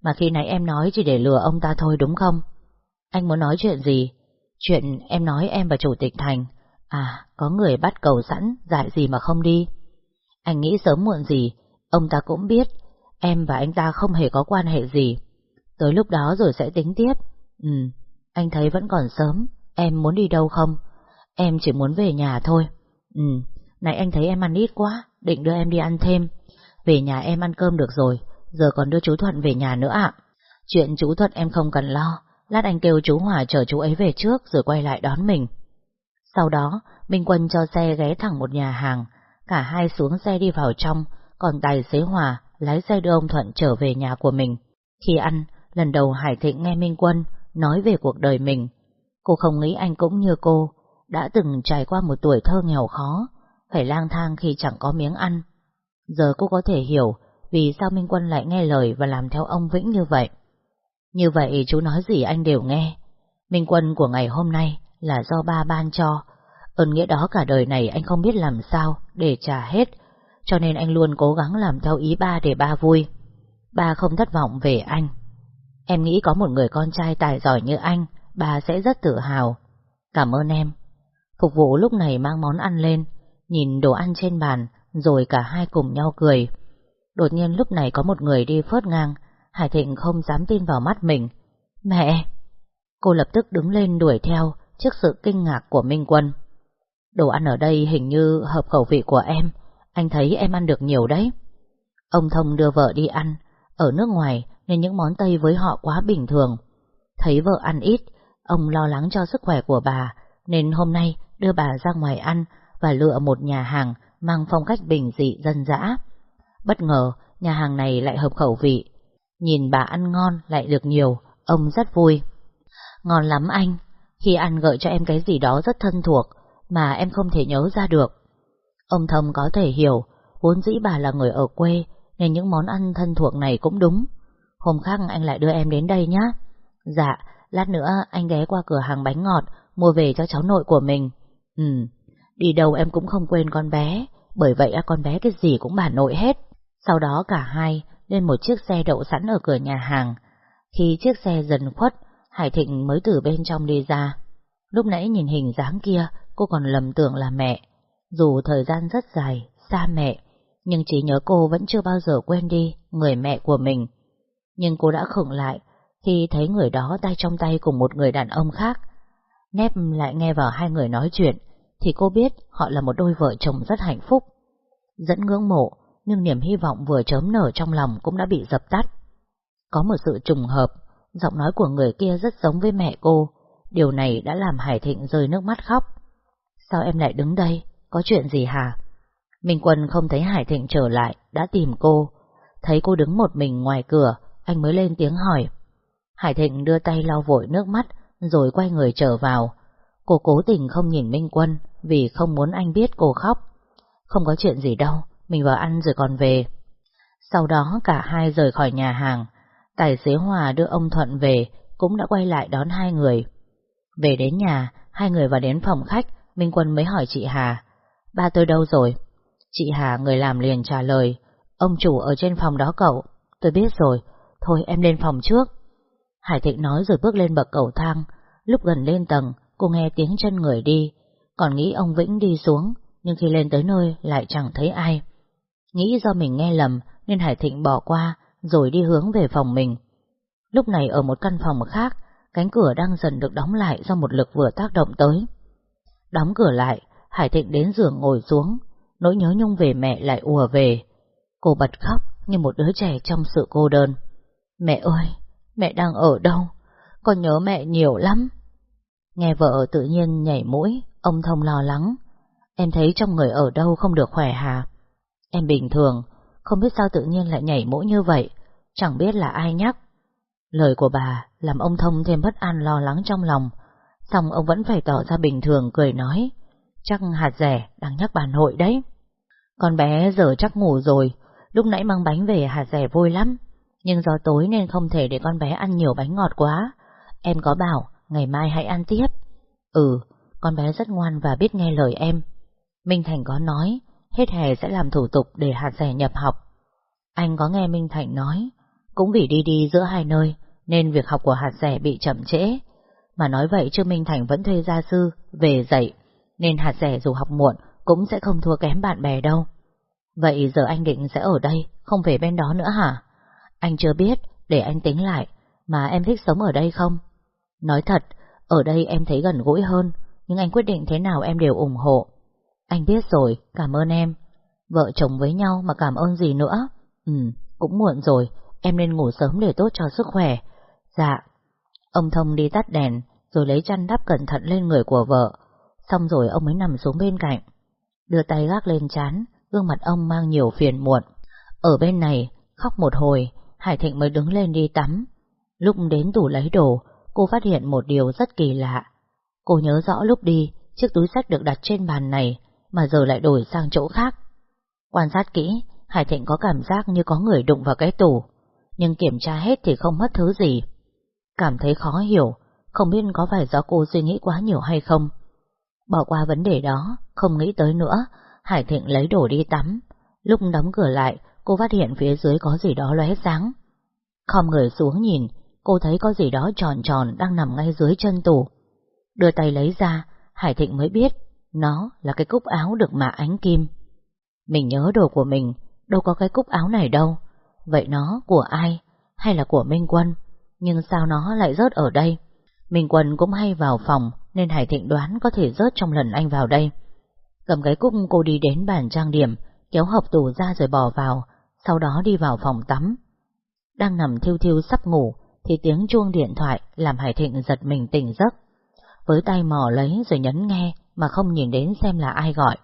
mà khi nãy em nói chỉ để lừa ông ta thôi đúng không? Anh muốn nói chuyện gì? Chuyện em nói em và Chủ tịch Thành. À, có người bắt cầu sẵn, dại gì mà không đi. Anh nghĩ sớm muộn gì, ông ta cũng biết, em và anh ta không hề có quan hệ gì. Tới lúc đó rồi sẽ tính tiếp. Ừ, anh thấy vẫn còn sớm, em muốn đi đâu không? Em chỉ muốn về nhà thôi. Ừ, nãy anh thấy em ăn ít quá, định đưa em đi ăn thêm. Về nhà em ăn cơm được rồi, giờ còn đưa chú Thuận về nhà nữa ạ. Chuyện chú Thuận em không cần lo, lát anh kêu chú Hòa chở chú ấy về trước rồi quay lại đón mình. Sau đó, Minh Quân cho xe ghé thẳng một nhà hàng, cả hai xuống xe đi vào trong, còn tài xế Hòa lái xe đưa ông Thuận trở về nhà của mình. Khi ăn, lần đầu Hải Thịnh nghe Minh Quân nói về cuộc đời mình. Cô không nghĩ anh cũng như cô, đã từng trải qua một tuổi thơ nghèo khó, phải lang thang khi chẳng có miếng ăn. Giờ cô có thể hiểu vì sao Minh Quân lại nghe lời và làm theo ông Vĩnh như vậy. Như vậy chú nói gì anh đều nghe. Minh Quân của ngày hôm nay là do ba ban cho, ơn nghĩa đó cả đời này anh không biết làm sao để trả hết, cho nên anh luôn cố gắng làm theo ý ba để ba vui. Ba không thất vọng về anh. Em nghĩ có một người con trai tài giỏi như anh, ba sẽ rất tự hào. Cảm ơn em. Phục vụ lúc này mang món ăn lên, nhìn đồ ăn trên bàn, rồi cả hai cùng nhau cười. Đột nhiên lúc này có một người đi phớt ngang, Hải Thịnh không dám tin vào mắt mình. Mẹ! Cô lập tức đứng lên đuổi theo trước sự kinh ngạc của Minh Quân. Đồ ăn ở đây hình như hợp khẩu vị của em, anh thấy em ăn được nhiều đấy. Ông Thông đưa vợ đi ăn, ở nước ngoài nên những món Tây với họ quá bình thường. Thấy vợ ăn ít, ông lo lắng cho sức khỏe của bà, nên hôm nay đưa bà ra ngoài ăn và lựa một nhà hàng mang phong cách bình dị dân dã. Bất ngờ, nhà hàng này lại hợp khẩu vị. Nhìn bà ăn ngon lại được nhiều, ông rất vui. Ngon lắm anh, khi ăn gợi cho em cái gì đó rất thân thuộc, mà em không thể nhớ ra được. Ông Thông có thể hiểu, vốn dĩ bà là người ở quê, nên những món ăn thân thuộc này cũng đúng. Hôm khác anh lại đưa em đến đây nhé. Dạ, lát nữa anh ghé qua cửa hàng bánh ngọt, mua về cho cháu nội của mình. Ừ, đi đâu em cũng không quên con bé, bởi vậy con bé cái gì cũng bà nội hết. Sau đó cả hai lên một chiếc xe đậu sẵn ở cửa nhà hàng. Khi chiếc xe dần khuất, Hải Thịnh mới từ bên trong đi ra. Lúc nãy nhìn hình dáng kia, cô còn lầm tưởng là mẹ. Dù thời gian rất dài, xa mẹ, nhưng chỉ nhớ cô vẫn chưa bao giờ quên đi người mẹ của mình. Nhưng cô đã khựng lại khi thấy người đó tay trong tay cùng một người đàn ông khác. Nép lại nghe vào hai người nói chuyện, thì cô biết họ là một đôi vợ chồng rất hạnh phúc. Dẫn ngưỡng mộ, nhưng niềm hy vọng vừa chớm nở trong lòng cũng đã bị dập tắt. Có một sự trùng hợp, giọng nói của người kia rất giống với mẹ cô, điều này đã làm Hải Thịnh rơi nước mắt khóc. Sao em lại đứng đây? Có chuyện gì hả? Minh Quân không thấy Hải Thịnh trở lại, đã tìm cô. Thấy cô đứng một mình ngoài cửa, anh mới lên tiếng hỏi. Hải Thịnh đưa tay lau vội nước mắt, rồi quay người trở vào. Cô cố tình không nhìn Minh Quân, vì không muốn anh biết cô khóc. Không có chuyện gì đâu, mình vào ăn rồi còn về. Sau đó cả hai rời khỏi nhà hàng. Tài xế Hòa đưa ông Thuận về cũng đã quay lại đón hai người. Về đến nhà, hai người vào đến phòng khách, Minh Quân mới hỏi chị Hà. Ba tôi đâu rồi? Chị Hà người làm liền trả lời. Ông chủ ở trên phòng đó cậu. Tôi biết rồi. Thôi em lên phòng trước. Hải Thịnh nói rồi bước lên bậc cầu thang. Lúc gần lên tầng, cô nghe tiếng chân người đi. Còn nghĩ ông Vĩnh đi xuống, nhưng khi lên tới nơi lại chẳng thấy ai. Nghĩ do mình nghe lầm nên Hải Thịnh bỏ qua rồi đi hướng về phòng mình. Lúc này ở một căn phòng khác, cánh cửa đang dần được đóng lại do một lực vừa tác động tới. Đóng cửa lại, Hải Thịnh đến giường ngồi xuống, nỗi nhớ nhung về mẹ lại ùa về. Cô bật khóc như một đứa trẻ trong sự cô đơn. Mẹ ơi, mẹ đang ở đâu? Con nhớ mẹ nhiều lắm. Nghe vợ tự nhiên nhảy mũi, ông Thông lo lắng. Em thấy trong người ở đâu không được khỏe hả? Em bình thường, không biết sao tự nhiên lại nhảy mũi như vậy, chẳng biết là ai nhắc. Lời của bà làm ông Thông thêm bất an lo lắng trong lòng, xong ông vẫn phải tỏ ra bình thường cười nói, chắc hạt rẻ đang nhắc bà nội đấy. Con bé giờ chắc ngủ rồi, lúc nãy mang bánh về hạt rẻ vui lắm, nhưng do tối nên không thể để con bé ăn nhiều bánh ngọt quá. Em có bảo, ngày mai hãy ăn tiếp. Ừ, con bé rất ngoan và biết nghe lời em. Minh Thành có nói, hết hè sẽ làm thủ tục để hạt rẻ nhập học. Anh có nghe Minh Thành nói, cũng vì đi đi giữa hai nơi, nên việc học của hạt rẻ bị chậm trễ. Mà nói vậy chứ Minh Thành vẫn thuê gia sư về dạy, nên hạt rẻ dù học muộn cũng sẽ không thua kém bạn bè đâu. Vậy giờ anh định sẽ ở đây, không về bên đó nữa hả? Anh chưa biết, để anh tính lại, mà em thích sống ở đây không? Nói thật, ở đây em thấy gần gũi hơn, nhưng anh quyết định thế nào em đều ủng hộ. Anh biết rồi, cảm ơn em. Vợ chồng với nhau mà cảm ơn gì nữa? Ừ, cũng muộn rồi, em nên ngủ sớm để tốt cho sức khỏe. Dạ. Ông Thông đi tắt đèn, rồi lấy chăn đắp cẩn thận lên người của vợ. Xong rồi ông mới nằm xuống bên cạnh. Đưa tay gác lên chán, gương mặt ông mang nhiều phiền muộn. Ở bên này, khóc một hồi, Hải Thịnh mới đứng lên đi tắm. Lúc đến tủ lấy đồ, cô phát hiện một điều rất kỳ lạ. Cô nhớ rõ lúc đi, chiếc túi sách được đặt trên bàn này, mà giờ lại đổi sang chỗ khác. Quan sát kỹ, Hải Thịnh có cảm giác như có người đụng vào cái tủ, nhưng kiểm tra hết thì không mất thứ gì. Cảm thấy khó hiểu, không biết có phải do cô suy nghĩ quá nhiều hay không. Bỏ qua vấn đề đó, không nghĩ tới nữa, Hải Thịnh lấy đồ đi tắm. Lúc đóng cửa lại, cô phát hiện phía dưới có gì đó lóe sáng. Khom người xuống nhìn, cô thấy có gì đó tròn tròn đang nằm ngay dưới chân tủ. Đưa tay lấy ra, Hải Thịnh mới biết, nó là cái cúc áo được mạ ánh kim. Mình nhớ đồ của mình, đâu có cái cúc áo này đâu. Vậy nó của ai? Hay là của Minh Quân? Nhưng sao nó lại rớt ở đây? Minh Quân cũng hay vào phòng, nên Hải Thịnh đoán có thể rớt trong lần anh vào đây. Cầm cái cúc cô đi đến bàn trang điểm, kéo hộp tủ ra rồi bỏ vào, sau đó đi vào phòng tắm. Đang nằm thiêu thiêu sắp ngủ, thì tiếng chuông điện thoại làm Hải Thịnh giật mình tỉnh giấc. Với tay mò lấy rồi nhấn nghe mà không nhìn đến xem là ai gọi.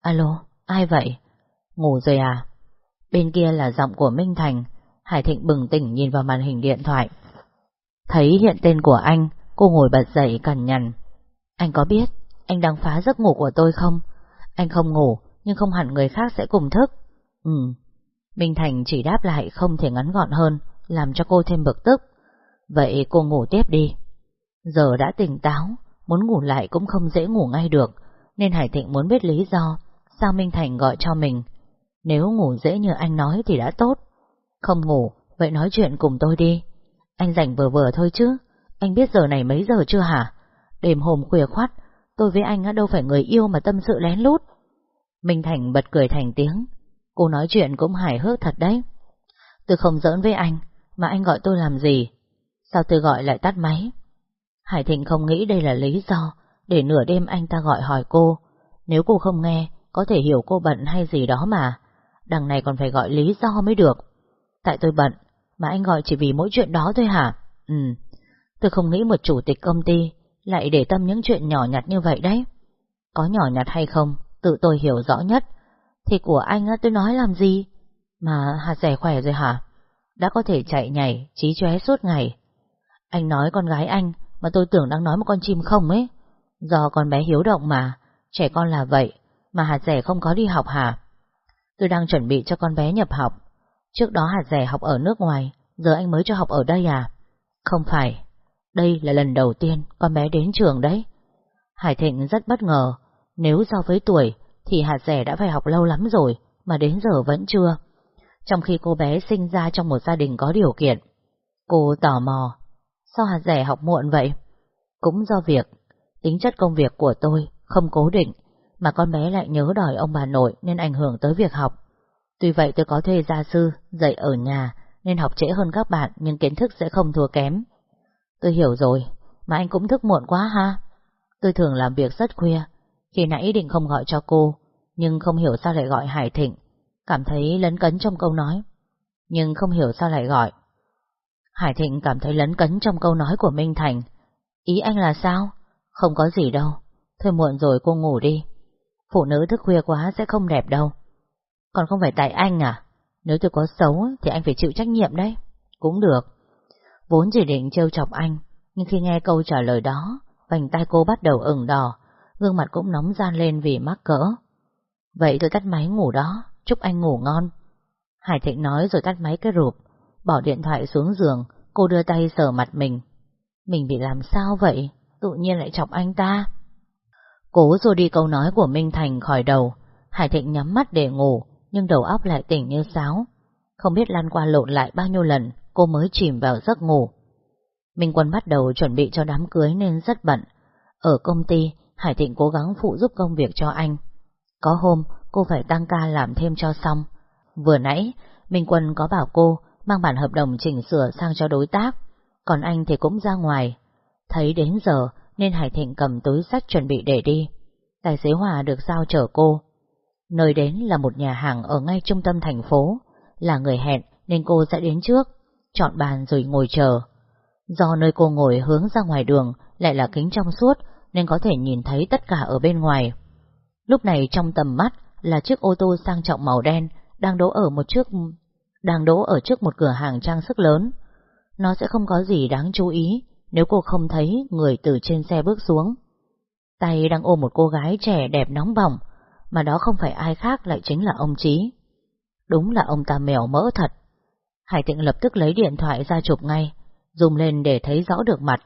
Alo, ai vậy? Ngủ rồi à? Bên kia là giọng của Minh Thành, Hải Thịnh bừng tỉnh nhìn vào màn hình điện thoại. Thấy hiện tên của anh, cô ngồi bật dậy cằn nhằn. Anh có biết anh đang phá giấc ngủ của tôi không? Anh không ngủ, nhưng không hẳn người khác sẽ cùng thức. Ừ. Minh Thành chỉ đáp lại không thể ngắn gọn hơn, làm cho cô thêm bực tức. Vậy cô ngủ tiếp đi. Giờ đã tỉnh táo, muốn ngủ lại cũng không dễ ngủ ngay được, nên Hải Thịnh muốn biết lý do sao Minh Thành gọi cho mình. Nếu ngủ dễ như anh nói thì đã tốt. Không ngủ, vậy nói chuyện cùng tôi đi. Anh rảnh vừa vừa thôi chứ, anh biết giờ này mấy giờ chưa hả? Đêm hôm khuya khoát, tôi với anh đâu phải người yêu mà tâm sự lén lút. Minh Thành bật cười thành tiếng. Cô nói chuyện cũng hài hước thật đấy. Tôi không giỡn với anh, mà anh gọi tôi làm gì? Sao tôi gọi lại tắt máy? Hải Thịnh không nghĩ đây là lý do để nửa đêm anh ta gọi hỏi cô. Nếu cô không nghe, có thể hiểu cô bận hay gì đó mà. Đằng này còn phải gọi lý do mới được. Tại tôi bận, mà anh gọi chỉ vì mỗi chuyện đó thôi hả? Ừ, tôi không nghĩ một chủ tịch công ty lại để tâm những chuyện nhỏ nhặt như vậy đấy. Có nhỏ nhặt hay không, tự tôi hiểu rõ nhất. Thì của anh tôi nói làm gì? Mà hạt rẻ khỏe rồi hả? Đã có thể chạy nhảy, trí chóe suốt ngày. Anh nói con gái anh, mà tôi tưởng đang nói một con chim không ấy. Do con bé hiếu động mà, trẻ con là vậy, mà hạt rẻ không có đi học hả? Tôi đang chuẩn bị cho con bé nhập học. Trước đó hạt rẻ học ở nước ngoài, giờ anh mới cho học ở đây à? Không phải, Đây là lần đầu tiên con bé đến trường đấy. Hải Thịnh rất bất ngờ, nếu so với tuổi thì hạt rẻ đã phải học lâu lắm rồi, mà đến giờ vẫn chưa. Trong khi cô bé sinh ra trong một gia đình có điều kiện. Cô tò mò, sao hạt rẻ học muộn vậy? Cũng do việc, tính chất công việc của tôi không cố định, mà con bé lại nhớ đòi ông bà nội nên ảnh hưởng tới việc học. Tuy vậy tôi có thuê gia sư, dạy ở nhà, nên học trễ hơn các bạn nhưng kiến thức sẽ không thua kém. Tôi hiểu rồi, mà anh cũng thức muộn quá ha. Tôi thường làm việc rất khuya, khi nãy định không gọi cho cô, nhưng không hiểu sao lại gọi Hải Thịnh, cảm thấy lấn cấn trong câu nói. Nhưng không hiểu sao lại gọi. Hải Thịnh cảm thấy lấn cấn trong câu nói của Minh Thành. Ý anh là sao? Không có gì đâu. Thôi muộn rồi cô ngủ đi. Phụ nữ thức khuya quá sẽ không đẹp đâu. Còn không phải tại anh à? Nếu tôi có xấu thì anh phải chịu trách nhiệm đấy. Cũng được. Vốn chỉ định trêu chọc anh, nhưng khi nghe câu trả lời đó, vành tay cô bắt đầu ửng đỏ, gương mặt cũng nóng gian lên vì mắc cỡ. Vậy tôi tắt máy ngủ đó, chúc anh ngủ ngon. Hải Thịnh nói rồi tắt máy cái rụp, bỏ điện thoại xuống giường, cô đưa tay sờ mặt mình. Mình bị làm sao vậy? Tự nhiên lại chọc anh ta. Cố rồi đi câu nói của Minh Thành khỏi đầu, Hải Thịnh nhắm mắt để ngủ, nhưng đầu óc lại tỉnh như sáo. Không biết lăn qua lộn lại bao nhiêu lần, cô mới chìm vào giấc ngủ. Minh Quân bắt đầu chuẩn bị cho đám cưới nên rất bận. Ở công ty, Hải Thịnh cố gắng phụ giúp công việc cho anh. Có hôm, cô phải tăng ca làm thêm cho xong. Vừa nãy, Minh Quân có bảo cô mang bản hợp đồng chỉnh sửa sang cho đối tác, còn anh thì cũng ra ngoài. Thấy đến giờ nên Hải Thịnh cầm túi sách chuẩn bị để đi. Tài xế Hòa được giao chở cô. Nơi đến là một nhà hàng ở ngay trung tâm thành phố, là người hẹn nên cô sẽ đến trước, chọn bàn rồi ngồi chờ. Do nơi cô ngồi hướng ra ngoài đường lại là kính trong suốt nên có thể nhìn thấy tất cả ở bên ngoài. Lúc này trong tầm mắt là chiếc ô tô sang trọng màu đen đang đỗ ở một chiếc đang đỗ ở trước một cửa hàng trang sức lớn. Nó sẽ không có gì đáng chú ý nếu cô không thấy người từ trên xe bước xuống. Tay đang ôm một cô gái trẻ đẹp nóng bỏng, mà đó không phải ai khác lại chính là ông Chí. Đúng là ông ta mèo mỡ thật. Hải Tịnh lập tức lấy điện thoại ra chụp ngay, zoom lên để thấy rõ được mặt.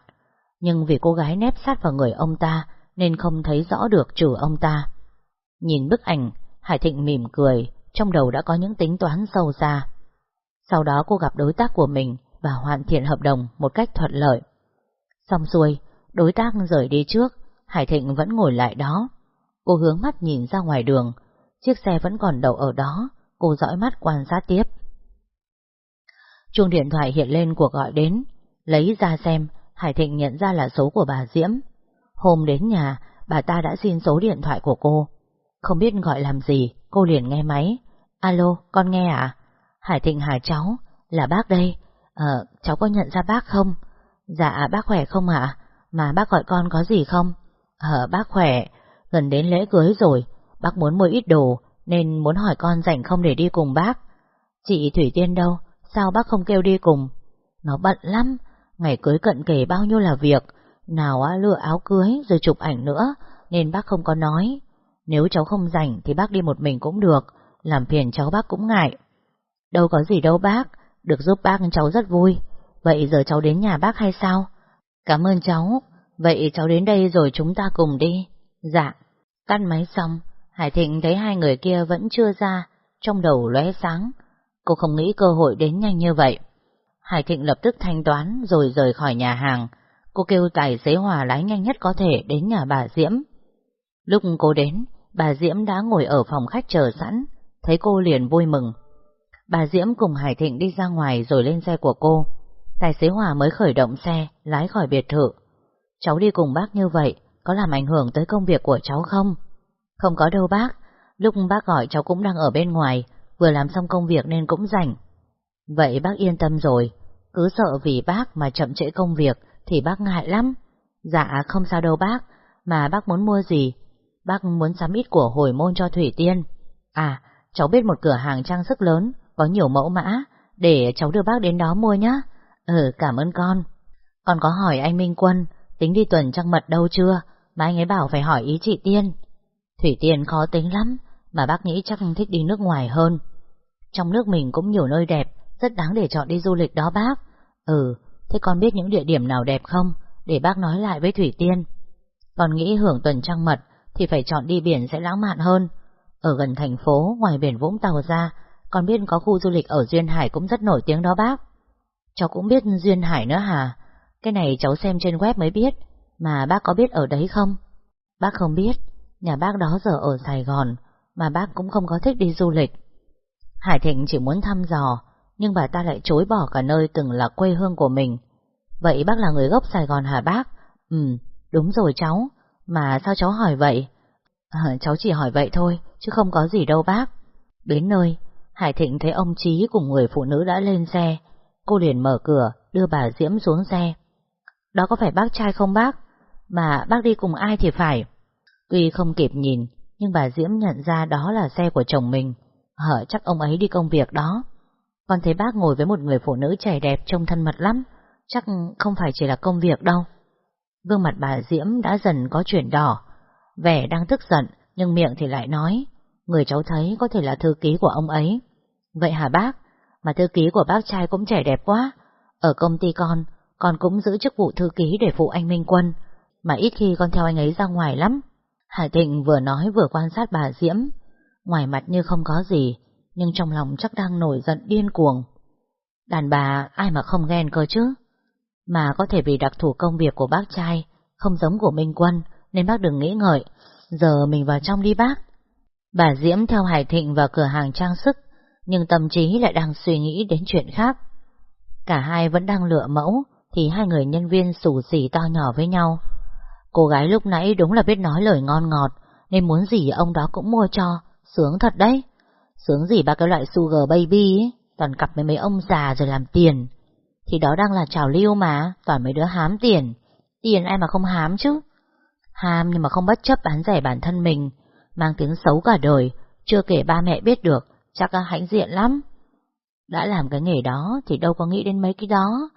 Nhưng vì cô gái nép sát vào người ông ta nên không thấy rõ được chủ ông ta. Nhìn bức ảnh, Hải Thịnh mỉm cười, trong đầu đã có những tính toán sâu xa. Sau đó cô gặp đối tác của mình và hoàn thiện hợp đồng một cách thuận lợi. Xong xuôi, đối tác rời đi trước, Hải Thịnh vẫn ngồi lại đó. Cô hướng mắt nhìn ra ngoài đường, chiếc xe vẫn còn đậu ở đó, cô dõi mắt quan sát tiếp. Chuông điện thoại hiện lên cuộc gọi đến, lấy ra xem, Hải Thịnh nhận ra là số của bà Diễm. Hôm đến nhà, bà ta đã xin số điện thoại của cô. Không biết gọi làm gì, cô liền nghe máy. Alo, con nghe à? Hải Thịnh hỏi cháu, là bác đây. Ờ, cháu có nhận ra bác không? Dạ, bác khỏe không ạ? Mà bác gọi con có gì không? Ờ, bác khỏe, gần đến lễ cưới rồi, bác muốn mua ít đồ, nên muốn hỏi con rảnh không để đi cùng bác. Chị Thủy Tiên đâu, sao bác không kêu đi cùng? Nó bận lắm, ngày cưới cận kề bao nhiêu là việc, nào á lựa áo cưới rồi chụp ảnh nữa, nên bác không có nói. Nếu cháu không rảnh thì bác đi một mình cũng được, làm phiền cháu bác cũng ngại. Đâu có gì đâu bác, được giúp bác cháu rất vui. Vậy giờ cháu đến nhà bác hay sao? Cảm ơn cháu, vậy cháu đến đây rồi chúng ta cùng đi. Dạ, tắt máy xong, Hải Thịnh thấy hai người kia vẫn chưa ra, trong đầu lóe sáng. Cô không nghĩ cơ hội đến nhanh như vậy. Hải Thịnh lập tức thanh toán rồi rời khỏi nhà hàng. Cô kêu tài xế Hòa lái nhanh nhất có thể đến nhà bà Diễm. Lúc cô đến, bà Diễm đã ngồi ở phòng khách chờ sẵn, thấy cô liền vui mừng. Bà Diễm cùng Hải Thịnh đi ra ngoài rồi lên xe của cô. Tài xế Hòa mới khởi động xe, lái khỏi biệt thự. Cháu đi cùng bác như vậy, có làm ảnh hưởng tới công việc của cháu không? Không có đâu bác, lúc bác gọi cháu cũng đang ở bên ngoài, vừa làm xong công việc nên cũng rảnh. Vậy bác yên tâm rồi, cứ sợ vì bác mà chậm trễ công việc thì bác ngại lắm. Dạ không sao đâu bác, mà bác muốn mua gì? Bác muốn sắm ít của hồi môn cho Thủy Tiên. À, cháu biết một cửa hàng trang sức lớn, có nhiều mẫu mã, để cháu đưa bác đến đó mua nhé. Ừ, cảm ơn con. Con có hỏi anh Minh Quân, tính đi tuần trăng mật đâu chưa, mà anh ấy bảo phải hỏi ý chị Tiên. Thủy Tiên khó tính lắm, mà bác nghĩ chắc thích đi nước ngoài hơn. Trong nước mình cũng nhiều nơi đẹp, rất đáng để chọn đi du lịch đó bác. Ừ, Thế con biết những địa điểm nào đẹp không? Để bác nói lại với Thủy Tiên. Con nghĩ hưởng tuần trăng mật thì phải chọn đi biển sẽ lãng mạn hơn. Ở gần thành phố, ngoài biển Vũng Tàu ra, con biết có khu du lịch ở Duyên Hải cũng rất nổi tiếng đó bác. Cháu cũng biết Duyên Hải nữa hả? Cái này cháu xem trên web mới biết, mà bác có biết ở đấy không? Bác không biết, nhà bác đó giờ ở Sài Gòn, mà bác cũng không có thích đi du lịch. Hải Thịnh chỉ muốn thăm dò, nhưng bà ta lại chối bỏ cả nơi từng là quê hương của mình. Vậy bác là người gốc Sài Gòn hả bác? Ừ, đúng rồi cháu, mà sao cháu hỏi vậy? À, cháu chỉ hỏi vậy thôi, chứ không có gì đâu bác. Đến nơi, Hải Thịnh thấy ông Chí cùng người phụ nữ đã lên xe. Cô liền mở cửa, đưa bà Diễm xuống xe. Đó có phải bác trai không bác? Mà bác đi cùng ai thì phải. Tuy không kịp nhìn, nhưng bà Diễm nhận ra đó là xe của chồng mình. Hở chắc ông ấy đi công việc đó. Con thấy bác ngồi với một người phụ nữ trẻ đẹp trông thân mật lắm. Chắc không phải chỉ là công việc đâu. Gương mặt bà Diễm đã dần có chuyển đỏ. Vẻ đang tức giận, nhưng miệng thì lại nói. Người cháu thấy có thể là thư ký của ông ấy. Vậy hả bác? Mà thư ký của bác trai cũng trẻ đẹp quá. Ở công ty con, con cũng giữ chức vụ thư ký để phụ anh Minh Quân. Mà ít khi con theo anh ấy ra ngoài lắm. Hải Thịnh vừa nói vừa quan sát bà Diễm. Ngoài mặt như không có gì, nhưng trong lòng chắc đang nổi giận điên cuồng. Đàn bà ai mà không ghen cơ chứ? Mà có thể vì đặc thù công việc của bác trai, không giống của Minh Quân, nên bác đừng nghĩ ngợi. Giờ mình vào trong đi bác. Bà Diễm theo Hải Thịnh vào cửa hàng trang sức, nhưng tâm trí lại đang suy nghĩ đến chuyện khác. Cả hai vẫn đang lựa mẫu, thì hai người nhân viên sủ xỉ to nhỏ với nhau. Cô gái lúc nãy đúng là biết nói lời ngon ngọt, nên muốn gì ông đó cũng mua cho, sướng thật đấy. Sướng gì ba cái loại sugar baby ấy, toàn cặp với mấy ông già rồi làm tiền. Thì đó đang là trào lưu mà, toàn mấy đứa hám tiền. Tiền ai mà không hám chứ. Ham nhưng mà không bất chấp bán rẻ bản thân mình, mang tiếng xấu cả đời, chưa kể ba mẹ biết được, chắc hãnh diện lắm. Đã làm cái nghề đó thì đâu có nghĩ đến mấy cái đó,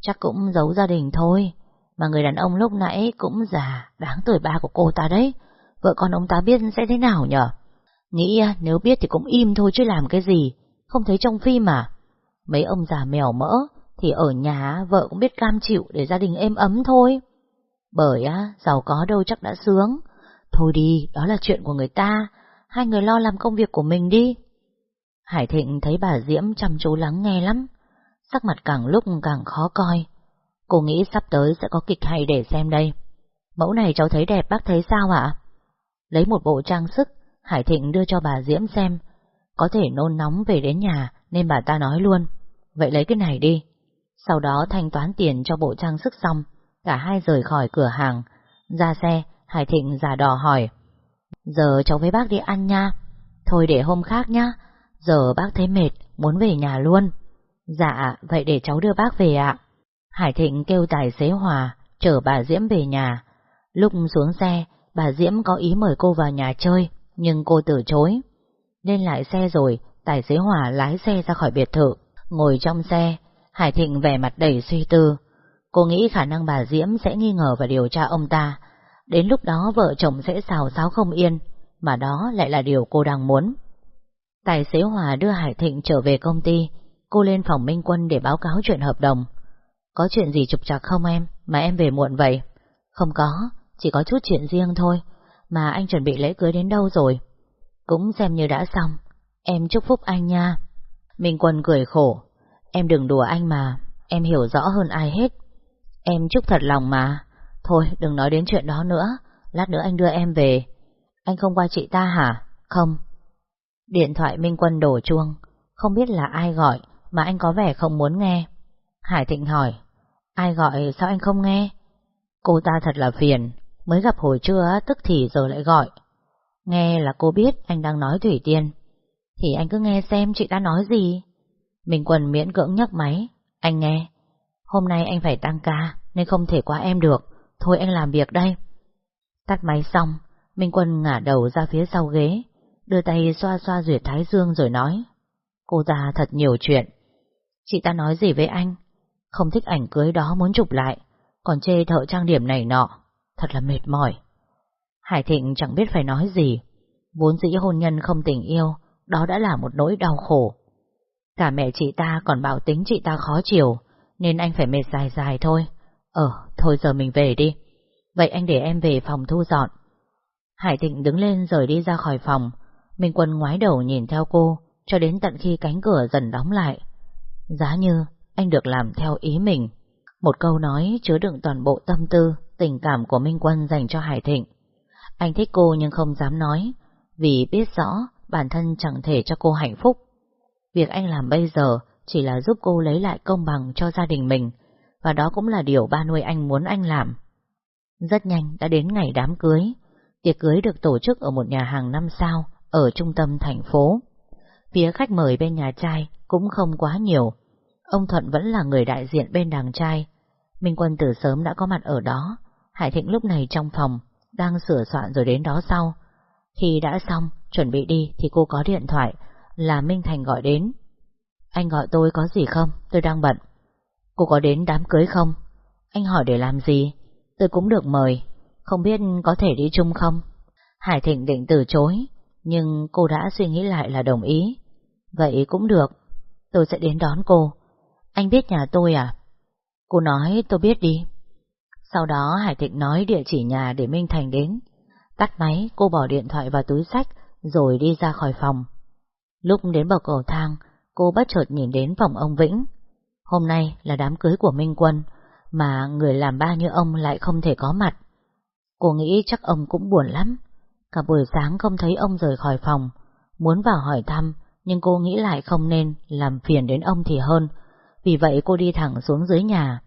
chắc cũng giấu gia đình thôi. Mà người đàn ông lúc nãy cũng già, đáng tuổi ba của cô ta đấy. Vợ con ông ta biết sẽ thế nào nhở? Nghĩ à, nếu biết thì cũng im thôi chứ làm cái gì, không thấy trong phim mà. Mấy ông già mèo mỡ thì ở nhà vợ cũng biết cam chịu để gia đình êm ấm thôi. Bởi á, giàu có đâu chắc đã sướng. Thôi đi, đó là chuyện của người ta, hai người lo làm công việc của mình đi. Hải Thịnh thấy bà Diễm chăm chú lắng nghe lắm, sắc mặt càng lúc càng khó coi. Cô nghĩ sắp tới sẽ có kịch hay để xem đây. Mẫu này cháu thấy đẹp bác thấy sao ạ? Lấy một bộ trang sức, Hải Thịnh đưa cho bà Diễm xem. Có thể nôn nóng về đến nhà nên bà ta nói luôn. Vậy lấy cái này đi. Sau đó thanh toán tiền cho bộ trang sức xong, cả hai rời khỏi cửa hàng. Ra xe, Hải Thịnh giả đò hỏi. Giờ cháu với bác đi ăn nha. Thôi để hôm khác nhá. Giờ bác thấy mệt, muốn về nhà luôn. Dạ, vậy để cháu đưa bác về ạ. Hải Thịnh kêu tài xế Hòa, chở bà Diễm về nhà. Lúc xuống xe, bà Diễm có ý mời cô vào nhà chơi, nhưng cô từ chối. Lên lại xe rồi, tài xế Hòa lái xe ra khỏi biệt thự. Ngồi trong xe, Hải Thịnh vẻ mặt đầy suy tư. Cô nghĩ khả năng bà Diễm sẽ nghi ngờ và điều tra ông ta. Đến lúc đó vợ chồng sẽ xào xáo không yên, mà đó lại là điều cô đang muốn. Tài xế Hòa đưa Hải Thịnh trở về công ty, cô lên phòng Minh Quân để báo cáo chuyện hợp đồng. Có chuyện gì trục trặc không em, mà em về muộn vậy? Không có, chỉ có chút chuyện riêng thôi, mà anh chuẩn bị lễ cưới đến đâu rồi? Cũng xem như đã xong, em chúc phúc anh nha. Minh Quân cười khổ, em đừng đùa anh mà, em hiểu rõ hơn ai hết. Em chúc thật lòng mà, thôi đừng nói đến chuyện đó nữa, lát nữa anh đưa em về. Anh không qua chị ta hả? Không. Điện thoại Minh Quân đổ chuông, không biết là ai gọi mà anh có vẻ không muốn nghe. Hải Thịnh hỏi, ai gọi sao anh không nghe? Cô ta thật là phiền, mới gặp hồi trưa tức thì giờ lại gọi. Nghe là cô biết anh đang nói Thủy Tiên. Thì anh cứ nghe xem chị ta nói gì. Minh Quân miễn cưỡng nhấc máy, anh nghe. Hôm nay anh phải tăng ca nên không thể qua em được, thôi anh làm việc đây. Tắt máy xong, Minh Quân ngả đầu ra phía sau ghế, đưa tay xoa xoa duyệt thái dương rồi nói. Cô ta thật nhiều chuyện. Chị ta nói gì với anh? Không thích ảnh cưới đó muốn chụp lại, còn chê thợ trang điểm này nọ. Thật là mệt mỏi. Hải Thịnh chẳng biết phải nói gì. Vốn dĩ hôn nhân không tình yêu, đó đã là một nỗi đau khổ. Cả mẹ chị ta còn bảo tính chị ta khó chịu, Nên anh phải mệt dài dài thôi Ờ, thôi giờ mình về đi Vậy anh để em về phòng thu dọn Hải Thịnh đứng lên rời đi ra khỏi phòng Minh Quân ngoái đầu nhìn theo cô, Cho đến tận khi cánh cửa dần đóng lại. Giá như anh được làm theo ý mình. Một câu nói chứa đựng toàn bộ tâm tư, Tình cảm của Minh Quân dành cho Hải Thịnh. Anh thích cô nhưng không dám nói, Vì biết rõ bản thân chẳng thể cho cô hạnh phúc. Việc anh làm bây giờ Chỉ là giúp cô lấy lại công bằng cho gia đình mình, Và đó cũng là điều ba nuôi anh muốn anh làm. Rất nhanh đã đến ngày đám cưới. Tiệc cưới được tổ chức ở một nhà hàng năm sao. Ở trung tâm thành phố. Phía khách mời bên nhà trai Cũng không quá nhiều. Ông Thuận vẫn là người đại diện bên đàng trai. Minh Quân từ sớm đã có mặt ở đó. Hải Thịnh lúc này trong phòng, Đang sửa soạn rồi đến đó sau. Khi đã xong, chuẩn bị đi Thì cô có điện thoại, Là Minh Thành gọi đến. Anh gọi tôi có gì không? Tôi đang bận. Cô có đến đám cưới không? Anh hỏi để làm gì? Tôi cũng được mời. Không biết có thể đi chung không? Hải Thịnh định từ chối. Nhưng cô đã suy nghĩ lại là đồng ý. Vậy cũng được, Tôi sẽ đến đón cô. Anh biết nhà tôi à? Cô nói, tôi biết đi. Sau đó Hải Thịnh nói địa chỉ nhà để Minh Thành đến. Tắt máy, cô bỏ điện thoại vào túi sách, Rồi đi ra khỏi phòng. Lúc đến bậc cầu thang, Cô bất chợt nhìn đến phòng ông Vĩnh. Hôm nay là đám cưới của Minh Quân, Mà người làm ba như ông lại không thể có mặt. Cô nghĩ chắc ông cũng buồn lắm. Cả buổi sáng không thấy ông rời khỏi phòng. Muốn vào hỏi thăm, Nhưng cô nghĩ lại không nên, Làm phiền đến ông thì hơn. Vì vậy cô đi thẳng xuống dưới nhà.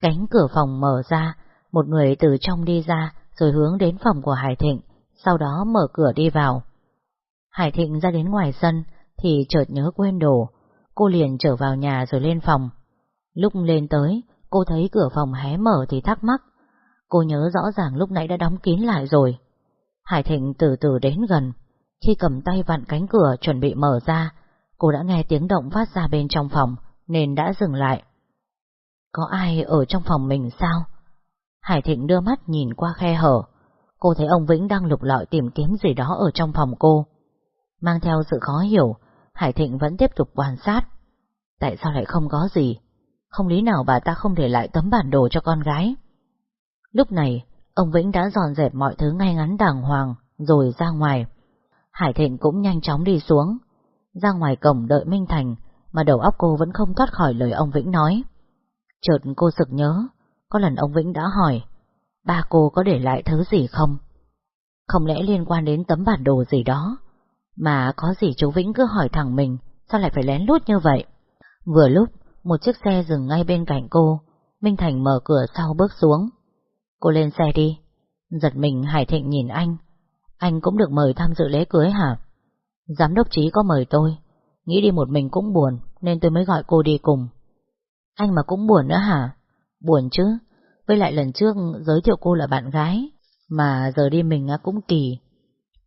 Cánh cửa phòng mở ra, Một người từ trong đi ra, Rồi hướng đến phòng của Hải Thịnh, Sau đó mở cửa đi vào. Hải Thịnh ra đến ngoài sân, Thì chợt nhớ quên đồ. Cô liền trở vào nhà rồi lên phòng. Lúc lên tới, Cô thấy cửa phòng hé mở thì thắc mắc. Cô nhớ rõ ràng lúc nãy đã đóng kín lại rồi. Hải Thịnh từ từ đến gần. Khi cầm tay vặn cánh cửa chuẩn bị mở ra, Cô đã nghe tiếng động phát ra bên trong phòng, Nên đã dừng lại. Có ai ở trong phòng mình sao? Hải Thịnh đưa mắt nhìn qua khe hở. Cô thấy ông Vĩnh đang lục lọi tìm kiếm gì đó ở trong phòng cô. Mang theo sự khó hiểu, Hải Thịnh vẫn tiếp tục quan sát. Tại sao lại không có gì? Không lý nào bà ta không để lại tấm bản đồ cho con gái. Lúc này Ông Vĩnh đã dọn dẹp mọi thứ ngay ngắn đàng hoàng, Rồi ra ngoài. Hải Thịnh cũng nhanh chóng đi xuống. Ra ngoài cổng đợi Minh Thành, Mà đầu óc cô vẫn không thoát khỏi lời ông Vĩnh nói. Chợt cô sực nhớ, Có lần ông Vĩnh đã hỏi, Ba cô có để lại thứ gì không? Không lẽ liên quan đến tấm bản đồ gì đó? Mà có gì chú Vĩnh cứ hỏi thẳng mình, Sao lại phải lén lút như vậy? Vừa lúc, Một chiếc xe dừng ngay bên cạnh cô. Minh Thành mở cửa sau bước xuống. Cô lên xe đi. Giật mình Hải Thịnh nhìn anh. Anh cũng được mời tham dự lễ cưới hả? Giám đốc trí có mời tôi. Nghĩ đi một mình cũng buồn, nên tôi mới gọi cô đi cùng. Anh mà cũng buồn nữa hả? Buồn chứ. Với lại lần trước giới thiệu cô là bạn gái, mà giờ đi mình cũng kỳ.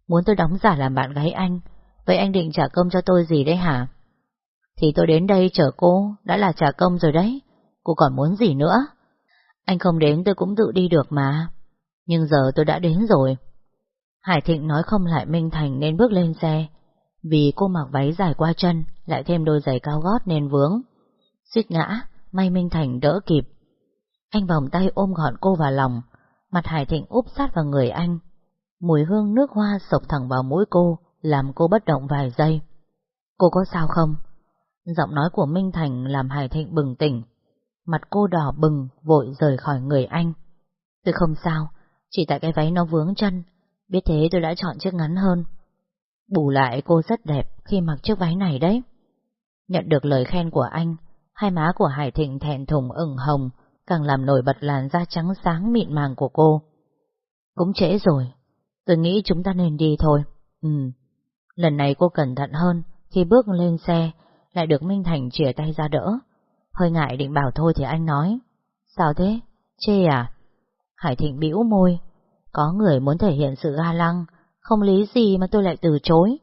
Muốn tôi đóng giả làm bạn gái anh, vậy anh định trả công cho tôi gì đấy hả? Thì tôi đến đây chở cô, đã là trả công rồi đấy. Cô còn muốn gì nữa? Anh không đến tôi cũng tự đi được mà. Nhưng giờ tôi đã đến rồi. Hải Thịnh nói không lại Minh Thành nên bước lên xe. Vì cô mặc váy dài qua chân, lại thêm đôi giày cao gót nên vướng. Suýt ngã, may Minh Thành đỡ kịp. Anh vòng tay ôm gọn cô vào lòng, mặt Hải Thịnh úp sát vào người anh. Mùi hương nước hoa sộc thẳng vào mũi cô, làm cô bất động vài giây. Cô có sao không? Giọng nói của Minh Thành làm Hải Thịnh bừng tỉnh. Mặt cô đỏ bừng, vội rời khỏi người anh. Tôi không sao, chỉ tại cái váy nó vướng chân, biết thế tôi đã chọn chiếc ngắn hơn. Bù lại cô rất đẹp khi mặc chiếc váy này đấy. Nhận được lời khen của anh, hai má của Hải Thịnh thẹn thùng ửng hồng, càng làm nổi bật làn da trắng sáng mịn màng của cô. Cũng trễ rồi, tôi nghĩ chúng ta nên đi thôi. Ừ, lần này cô cẩn thận hơn, khi bước lên xe, lại được Minh Thành chìa tay ra đỡ. Hơi ngại định bảo thôi thì anh nói. Sao thế? Chê à? Hải Thịnh bĩu môi. Có người muốn thể hiện sự ga lăng Không lý gì mà tôi lại từ chối.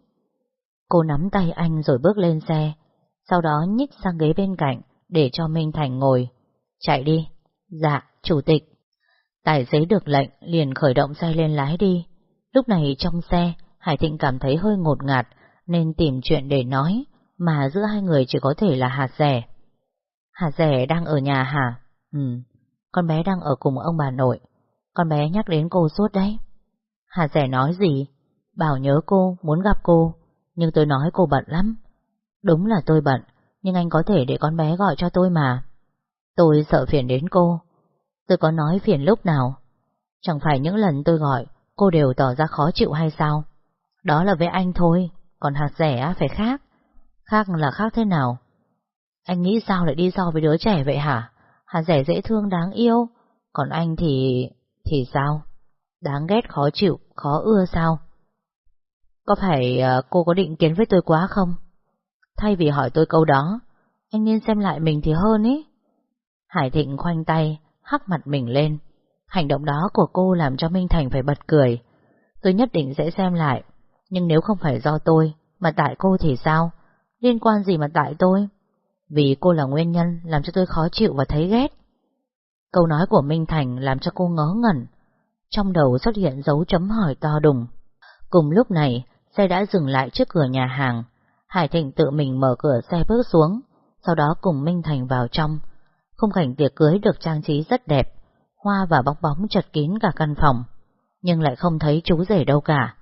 Cô nắm tay anh rồi bước lên xe Sau đó nhích sang ghế bên cạnh Để cho Minh Thành ngồi. Chạy đi. Dạ, chủ tịch. Tài xế được lệnh liền khởi động xe lên lái đi. Lúc này trong xe Hải Thịnh cảm thấy hơi ngột ngạt Nên tìm chuyện để nói Mà giữa hai người chỉ có thể là hạt rẻ. Hà rẻ đang ở nhà hả? Ừ, con bé đang ở cùng ông bà nội. Con bé nhắc đến cô suốt đấy. Hà rẻ nói gì? Bảo nhớ cô, muốn gặp cô, nhưng tôi nói cô bận lắm. Đúng là tôi bận, nhưng anh có thể để con bé gọi cho tôi mà. Tôi sợ phiền đến cô. Tôi có nói phiền lúc nào? Chẳng phải những lần tôi gọi, cô đều tỏ ra khó chịu hay sao? Đó là với anh thôi, còn hạt rẻ phải khác. Khác là khác thế nào? Anh nghĩ sao lại đi so với đứa trẻ vậy hả? Hà rẻ dễ thương đáng yêu, còn anh thì... thì sao? Đáng ghét khó chịu, khó ưa sao? Có phải ờ, cô có định kiến với tôi quá không? Thay vì hỏi tôi câu đó, anh nên xem lại mình thì hơn ý. Hải Thịnh khoanh tay, hắc mặt mình lên. Hành động đó của cô làm cho Minh Thành phải bật cười. Tôi nhất định sẽ xem lại, nhưng nếu không phải do tôi, mà tại cô thì sao? Liên quan gì mà tại tôi? Vì cô là nguyên nhân làm cho tôi khó chịu và thấy ghét. Câu nói của Minh Thành làm cho cô ngớ ngẩn. Trong đầu xuất hiện dấu chấm hỏi to đùng. Cùng lúc này, xe đã dừng lại trước cửa nhà hàng. Hải Thịnh tự mình mở cửa xe bước xuống, sau đó cùng Minh Thành vào trong. Khung cảnh tiệc cưới được trang trí rất đẹp, hoa và bóng bóng chật kín cả căn phòng, nhưng lại không thấy chú rể đâu cả.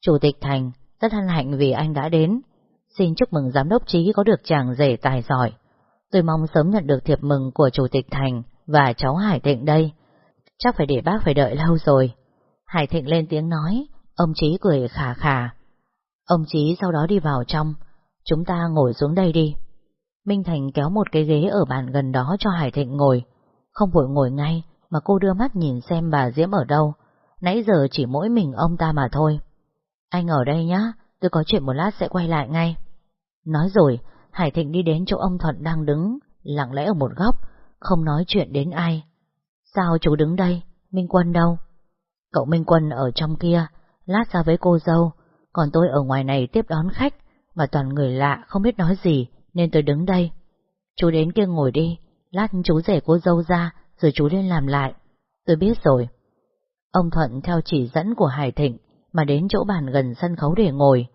Chủ tịch Thành rất hân hạnh vì anh đã đến. Xin chúc mừng giám đốc trí có được chàng rể tài giỏi. Tôi mong sớm nhận được thiệp mừng của Chủ tịch Thành và cháu Hải Thịnh đây. Chắc phải để bác phải đợi lâu rồi. Hải Thịnh lên tiếng nói, ông Trí cười khà khà. Ông Trí sau đó đi vào trong, chúng ta ngồi xuống đây đi. Minh Thành kéo một cái ghế ở bàn gần đó cho Hải Thịnh ngồi. Không vội ngồi ngay, mà cô đưa mắt nhìn xem bà Diễm ở đâu. Nãy giờ chỉ mỗi mình ông ta mà thôi. Anh ở đây nhá, tôi có chuyện một lát sẽ quay lại ngay. Nói rồi, Hải Thịnh đi đến chỗ ông Thuận đang đứng, lặng lẽ ở một góc, không nói chuyện đến ai. Sao chú đứng đây? Minh Quân đâu? Cậu Minh Quân ở trong kia, lát ra với cô dâu, còn tôi ở ngoài này tiếp đón khách, mà toàn người lạ không biết nói gì, nên tôi đứng đây. Chú đến kia ngồi đi, lát chú rể cô dâu ra, rồi chú lên làm lại. Tôi biết rồi. Ông Thuận theo chỉ dẫn của Hải Thịnh mà đến chỗ bàn gần sân khấu để ngồi,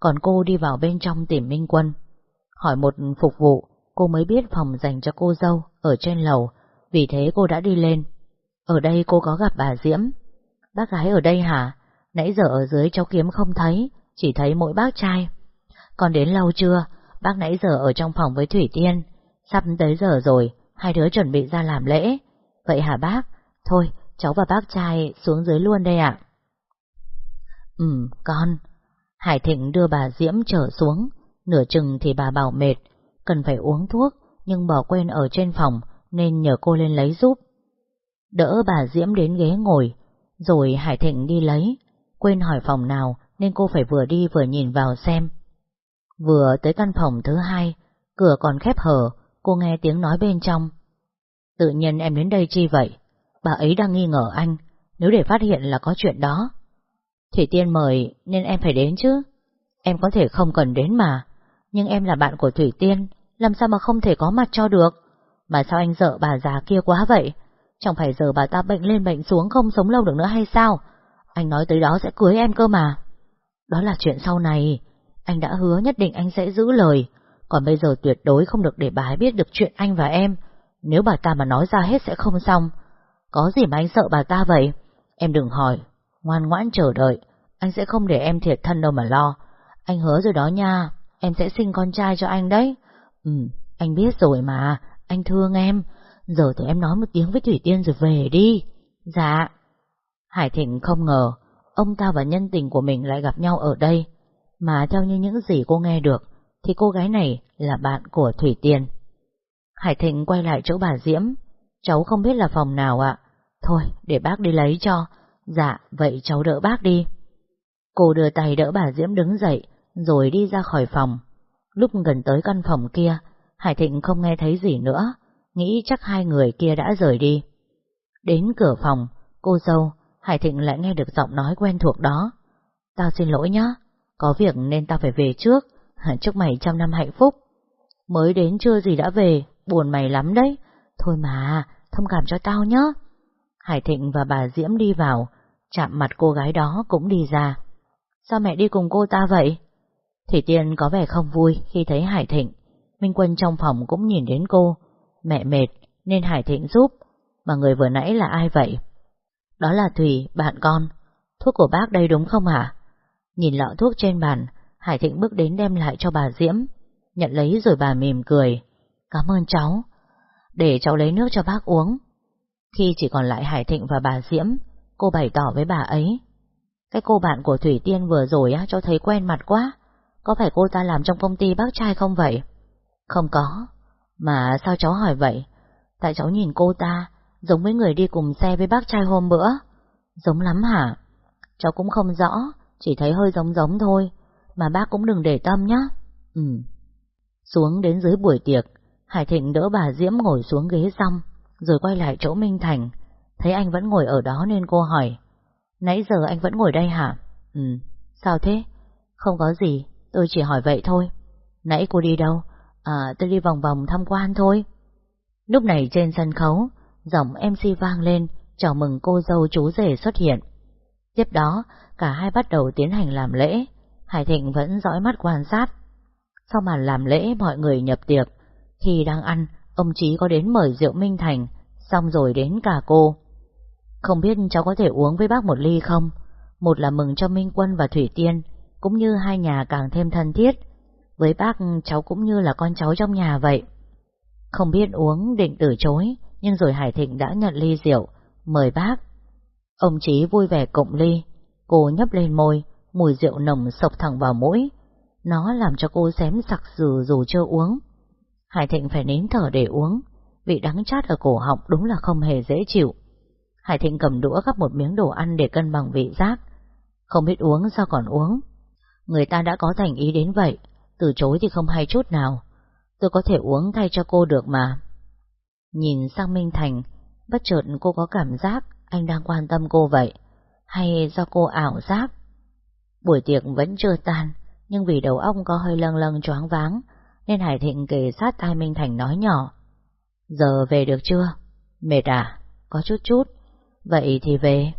còn cô đi vào bên trong tìm Minh Quân. Hỏi một phục vụ, cô mới biết phòng dành cho cô dâu ở trên lầu, vì thế cô đã đi lên. Ở đây cô có gặp bà Diễm. Bác gái ở đây hả? Nãy giờ ở dưới cháu kiếm không thấy, chỉ thấy mỗi bác trai. Còn đến lâu chưa? Bác nãy giờ ở trong phòng với Thủy Tiên. Sắp tới giờ rồi, hai đứa chuẩn bị ra làm lễ. Vậy hả bác? Thôi, cháu và bác trai xuống dưới luôn đây ạ. Ừ, con. Hải Thịnh đưa bà Diễm trở xuống, nửa chừng thì bà bảo mệt, cần phải uống thuốc, nhưng bỏ quên ở trên phòng, nên nhờ cô lên lấy giúp. Đỡ bà Diễm đến ghế ngồi, rồi Hải Thịnh đi lấy, quên hỏi phòng nào nên cô phải vừa đi vừa nhìn vào xem. Vừa tới căn phòng thứ hai, cửa còn khép hở, cô nghe tiếng nói bên trong. Tự nhiên em đến đây chi vậy? Bà ấy đang nghi ngờ anh, nếu để phát hiện là có chuyện đó. Thủy Tiên mời nên em phải đến chứ. Em có thể không cần đến mà, nhưng em là bạn của Thủy Tiên, làm sao mà không thể có mặt cho được. Mà sao anh sợ bà già kia quá vậy? Chẳng phải giờ bà ta bệnh lên bệnh xuống không sống lâu được nữa hay sao? Anh nói tới đó sẽ cưới em cơ mà. Đó là chuyện sau này. Anh đã hứa nhất định anh sẽ giữ lời. Còn bây giờ tuyệt đối không được để bà ấy biết được chuyện anh và em. Nếu bà ta mà nói ra hết sẽ không xong. Có gì mà anh sợ bà ta vậy? Em đừng hỏi. Ngoan ngoãn chờ đợi. Anh sẽ không để em thiệt thân đâu mà lo. Anh hứa rồi đó nha. Em sẽ sinh con trai cho anh đấy. Ừ, anh biết rồi mà. Anh thương em. Giờ tụi em nói một tiếng với Thủy Tiên rồi về đi. Dạ. Hải Thịnh không ngờ, ông ta và nhân tình của mình lại gặp nhau ở đây. Mà theo như những gì cô nghe được, thì cô gái này là bạn của Thủy Tiên. Hải Thịnh quay lại chỗ bà Diễm. Cháu không biết là phòng nào ạ. Thôi, để bác đi lấy cho. Dạ, vậy cháu đỡ bác đi. Cô đưa tay đỡ bà Diễm đứng dậy, rồi đi ra khỏi phòng. Lúc gần tới căn phòng kia, Hải Thịnh không nghe thấy gì nữa, nghĩ chắc hai người kia đã rời đi. Đến cửa phòng, cô dâu, Hải Thịnh lại nghe được giọng nói quen thuộc đó. Tao xin lỗi nhá, có việc nên tao phải về trước, chúc mày trăm năm hạnh phúc. Mới đến chưa gì đã về, buồn mày lắm đấy. Thôi mà, thông cảm cho tao nhá. Hải Thịnh và bà Diễm đi vào, chạm mặt cô gái đó cũng đi ra. Sao mẹ đi cùng cô ta vậy? Thủy Tiên có vẻ không vui khi thấy Hải Thịnh. Minh Quân trong phòng cũng nhìn đến cô, Mẹ mệt nên Hải Thịnh giúp, mà người vừa nãy là ai vậy? Đó là Thủy, bạn con. Thuốc của bác đây đúng không hả? Nhìn lọ thuốc trên bàn, Hải Thịnh bước đến đem lại cho bà Diễm. Nhận lấy rồi bà mỉm cười. Cảm ơn cháu. Để cháu lấy nước cho bác uống. Khi chỉ còn lại Hải Thịnh và bà Diễm, cô bày tỏ với bà ấy. Cái cô bạn của Thủy Tiên vừa rồi á, cháu thấy quen mặt quá. Có phải cô ta làm trong công ty bác trai không vậy? Không có. Mà sao cháu hỏi vậy? Tại cháu nhìn cô ta giống với người đi cùng xe với bác trai hôm bữa. Giống lắm hả? Cháu cũng không rõ, chỉ thấy hơi giống giống thôi. Mà bác cũng đừng để tâm nhá. Ừ. Xuống đến dưới buổi tiệc, Hải Thịnh đỡ bà Diễm ngồi xuống ghế xong, rồi quay lại chỗ Minh Thành. Thấy anh vẫn ngồi ở đó nên cô hỏi. Nãy giờ anh vẫn ngồi đây hả? Ừ. Sao thế? Không có gì, tôi chỉ hỏi vậy thôi. Nãy cô đi đâu? À, tôi đi vòng vòng tham quan thôi. Lúc này trên sân khấu, giọng MC vang lên, chào mừng cô dâu chú rể xuất hiện. Tiếp đó, cả hai bắt đầu tiến hành làm lễ. Hải Thịnh vẫn dõi mắt quan sát. Sau màn làm lễ mọi người nhập tiệc. Khi đang ăn, ông Chí có đến mời rượu Minh Thành, xong rồi đến cả cô. Không biết cháu có thể uống với bác một ly không? Một là mừng cho Minh Quân và Thủy Tiên, cũng như hai nhà càng thêm thân thiết. Với bác cháu cũng như là con cháu trong nhà vậy. Không biết uống định từ chối, nhưng rồi Hải Thịnh đã nhận ly rượu, mời bác. Ông Chí vui vẻ cộng ly, cô nhấp lên môi, mùi rượu nồng sộc thẳng vào mũi. Nó làm cho cô xém sặc sừ dù chưa uống. Hải Thịnh phải nín thở để uống, vị đắng chát ở cổ họng đúng là không hề dễ chịu. Hải Thịnh cầm đũa gắp một miếng đồ ăn để cân bằng vị giác. Không biết uống sao còn uống. Người ta đã có thành ý đến vậy, từ chối thì không hay chút nào. Tôi có thể uống thay cho cô được mà. Nhìn sang Minh Thành, bất chợt cô có cảm giác anh đang quan tâm cô vậy, hay do cô ảo giác? Buổi tiệc vẫn chưa tan, nhưng vì đầu óc có hơi lâng lâng choáng váng, nên Hải Thịnh kề sát tai Minh Thành nói nhỏ. Giờ về được chưa? Mệt à? Có chút chút. Vậy thì về.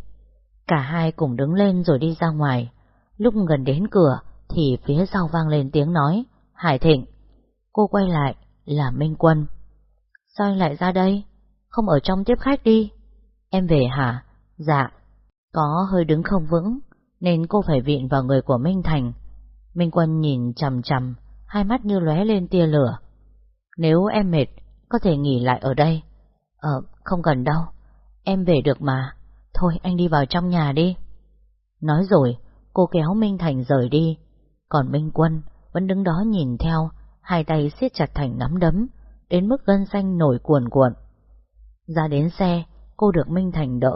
Cả hai cùng đứng lên rồi đi ra ngoài. Lúc gần đến cửa thì phía sau vang lên tiếng nói. Hải Thịnh. Cô quay lại là Minh Quân. Sao anh lại ra đây? Không ở trong tiếp khách đi. Em về hả? Dạ. Có hơi đứng không vững, nên cô phải viện vào người của Minh Thành. Minh Quân nhìn chầm chầm, hai mắt như lóe lên tia lửa. Nếu em mệt, có thể nghỉ lại ở đây. Ờ, không cần đâu. Em về được mà. Thôi anh đi vào trong nhà đi. Nói rồi, cô kéo Minh Thành rời đi. Còn Minh Quân vẫn đứng đó nhìn theo, hai tay siết chặt thành nắm đấm, đến mức gân xanh nổi cuồn cuộn. Ra đến xe, cô được Minh Thành đỡ,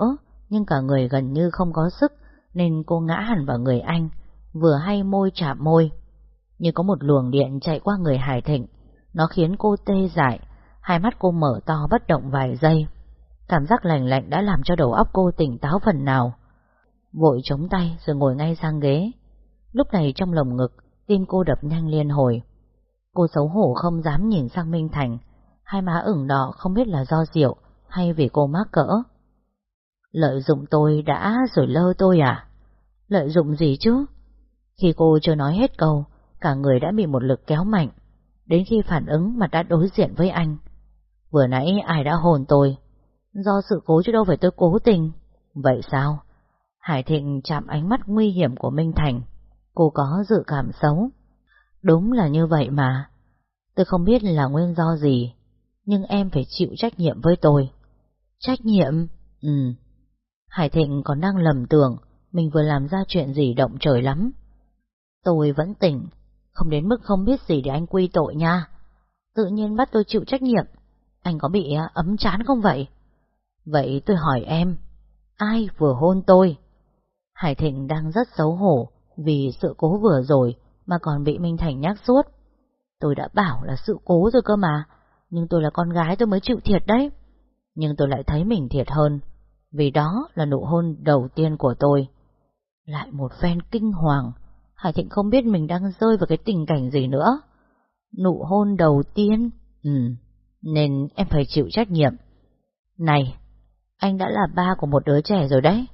nhưng cả người gần như không có sức, nên cô ngã hẳn vào người anh, vừa hay môi chạm môi. Như có một luồng điện chạy qua người Hải Thịnh, nó khiến cô tê dại, hai mắt cô mở to bất động vài giây. Cảm giác lạnh lạnh đã làm cho đầu óc cô tỉnh táo phần nào. Vội chống tay rồi ngồi ngay sang ghế. Lúc này trong lồng ngực, tim cô đập nhanh liên hồi. Cô xấu hổ không dám nhìn sang Minh Thành, hai má ửng đỏ không biết là do rượu hay vì cô mắc cỡ. Lợi dụng tôi đã rồi lơ tôi à? Lợi dụng gì chứ? Khi cô chưa nói hết câu, cả người đã bị một lực kéo mạnh, đến khi phản ứng mà đã đối diện với anh. Vừa nãy ai đã hồn tôi? Do sự cố chứ đâu phải tôi cố tình. Vậy sao? Hải Thịnh chạm ánh mắt nguy hiểm của Minh Thành. Cô có dự cảm xấu. Đúng là như vậy mà. Tôi không biết là nguyên do gì, nhưng em phải chịu trách nhiệm với tôi. Trách nhiệm? Ừ. Hải Thịnh còn đang lầm tưởng mình vừa làm ra chuyện gì động trời lắm. Tôi vẫn tỉnh, không đến mức không biết gì để anh quy tội nha. Tự nhiên bắt tôi chịu trách nhiệm. Anh có bị à, ấm chán không vậy? Vậy tôi hỏi em, ai vừa hôn tôi? Hải Thịnh đang rất xấu hổ vì sự cố vừa rồi mà còn bị Minh Thành nhắc suốt. Tôi đã bảo là sự cố rồi cơ mà, nhưng tôi là con gái tôi mới chịu thiệt đấy. Nhưng tôi lại thấy mình thiệt hơn, vì đó là nụ hôn đầu tiên của tôi. Lại một phen kinh hoàng, Hải Thịnh không biết mình đang rơi vào cái tình cảnh gì nữa. Nụ hôn đầu tiên? Ừ, nên em phải chịu trách nhiệm. Này, anh đã là ba của một đứa trẻ rồi đấy.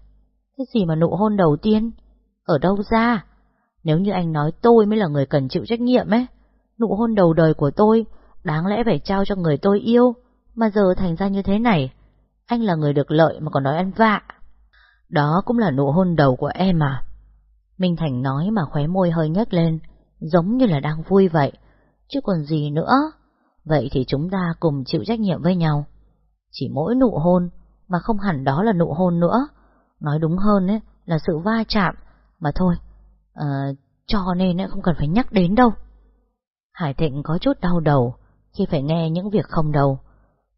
Cái gì mà nụ hôn đầu tiên? Ở đâu ra? Nếu như anh nói tôi mới là người cần chịu trách nhiệm ấy, nụ hôn đầu đời của tôi đáng lẽ phải trao cho người tôi yêu, Mà giờ thành ra như thế này, anh là người được lợi mà còn nói ăn vạ. Đó cũng là nụ hôn đầu của em à. Minh Thành nói mà khóe môi hơi nhếch lên, giống như là đang vui vậy, chứ còn gì nữa. Vậy thì chúng ta cùng chịu trách nhiệm với nhau. Chỉ mỗi nụ hôn, mà không hẳn đó là nụ hôn nữa. Nói đúng hơn ấy, là sự va chạm, mà thôi, à, cho nên không cần phải nhắc đến đâu. Hải Thịnh có chút đau đầu khi phải nghe những việc không đầu.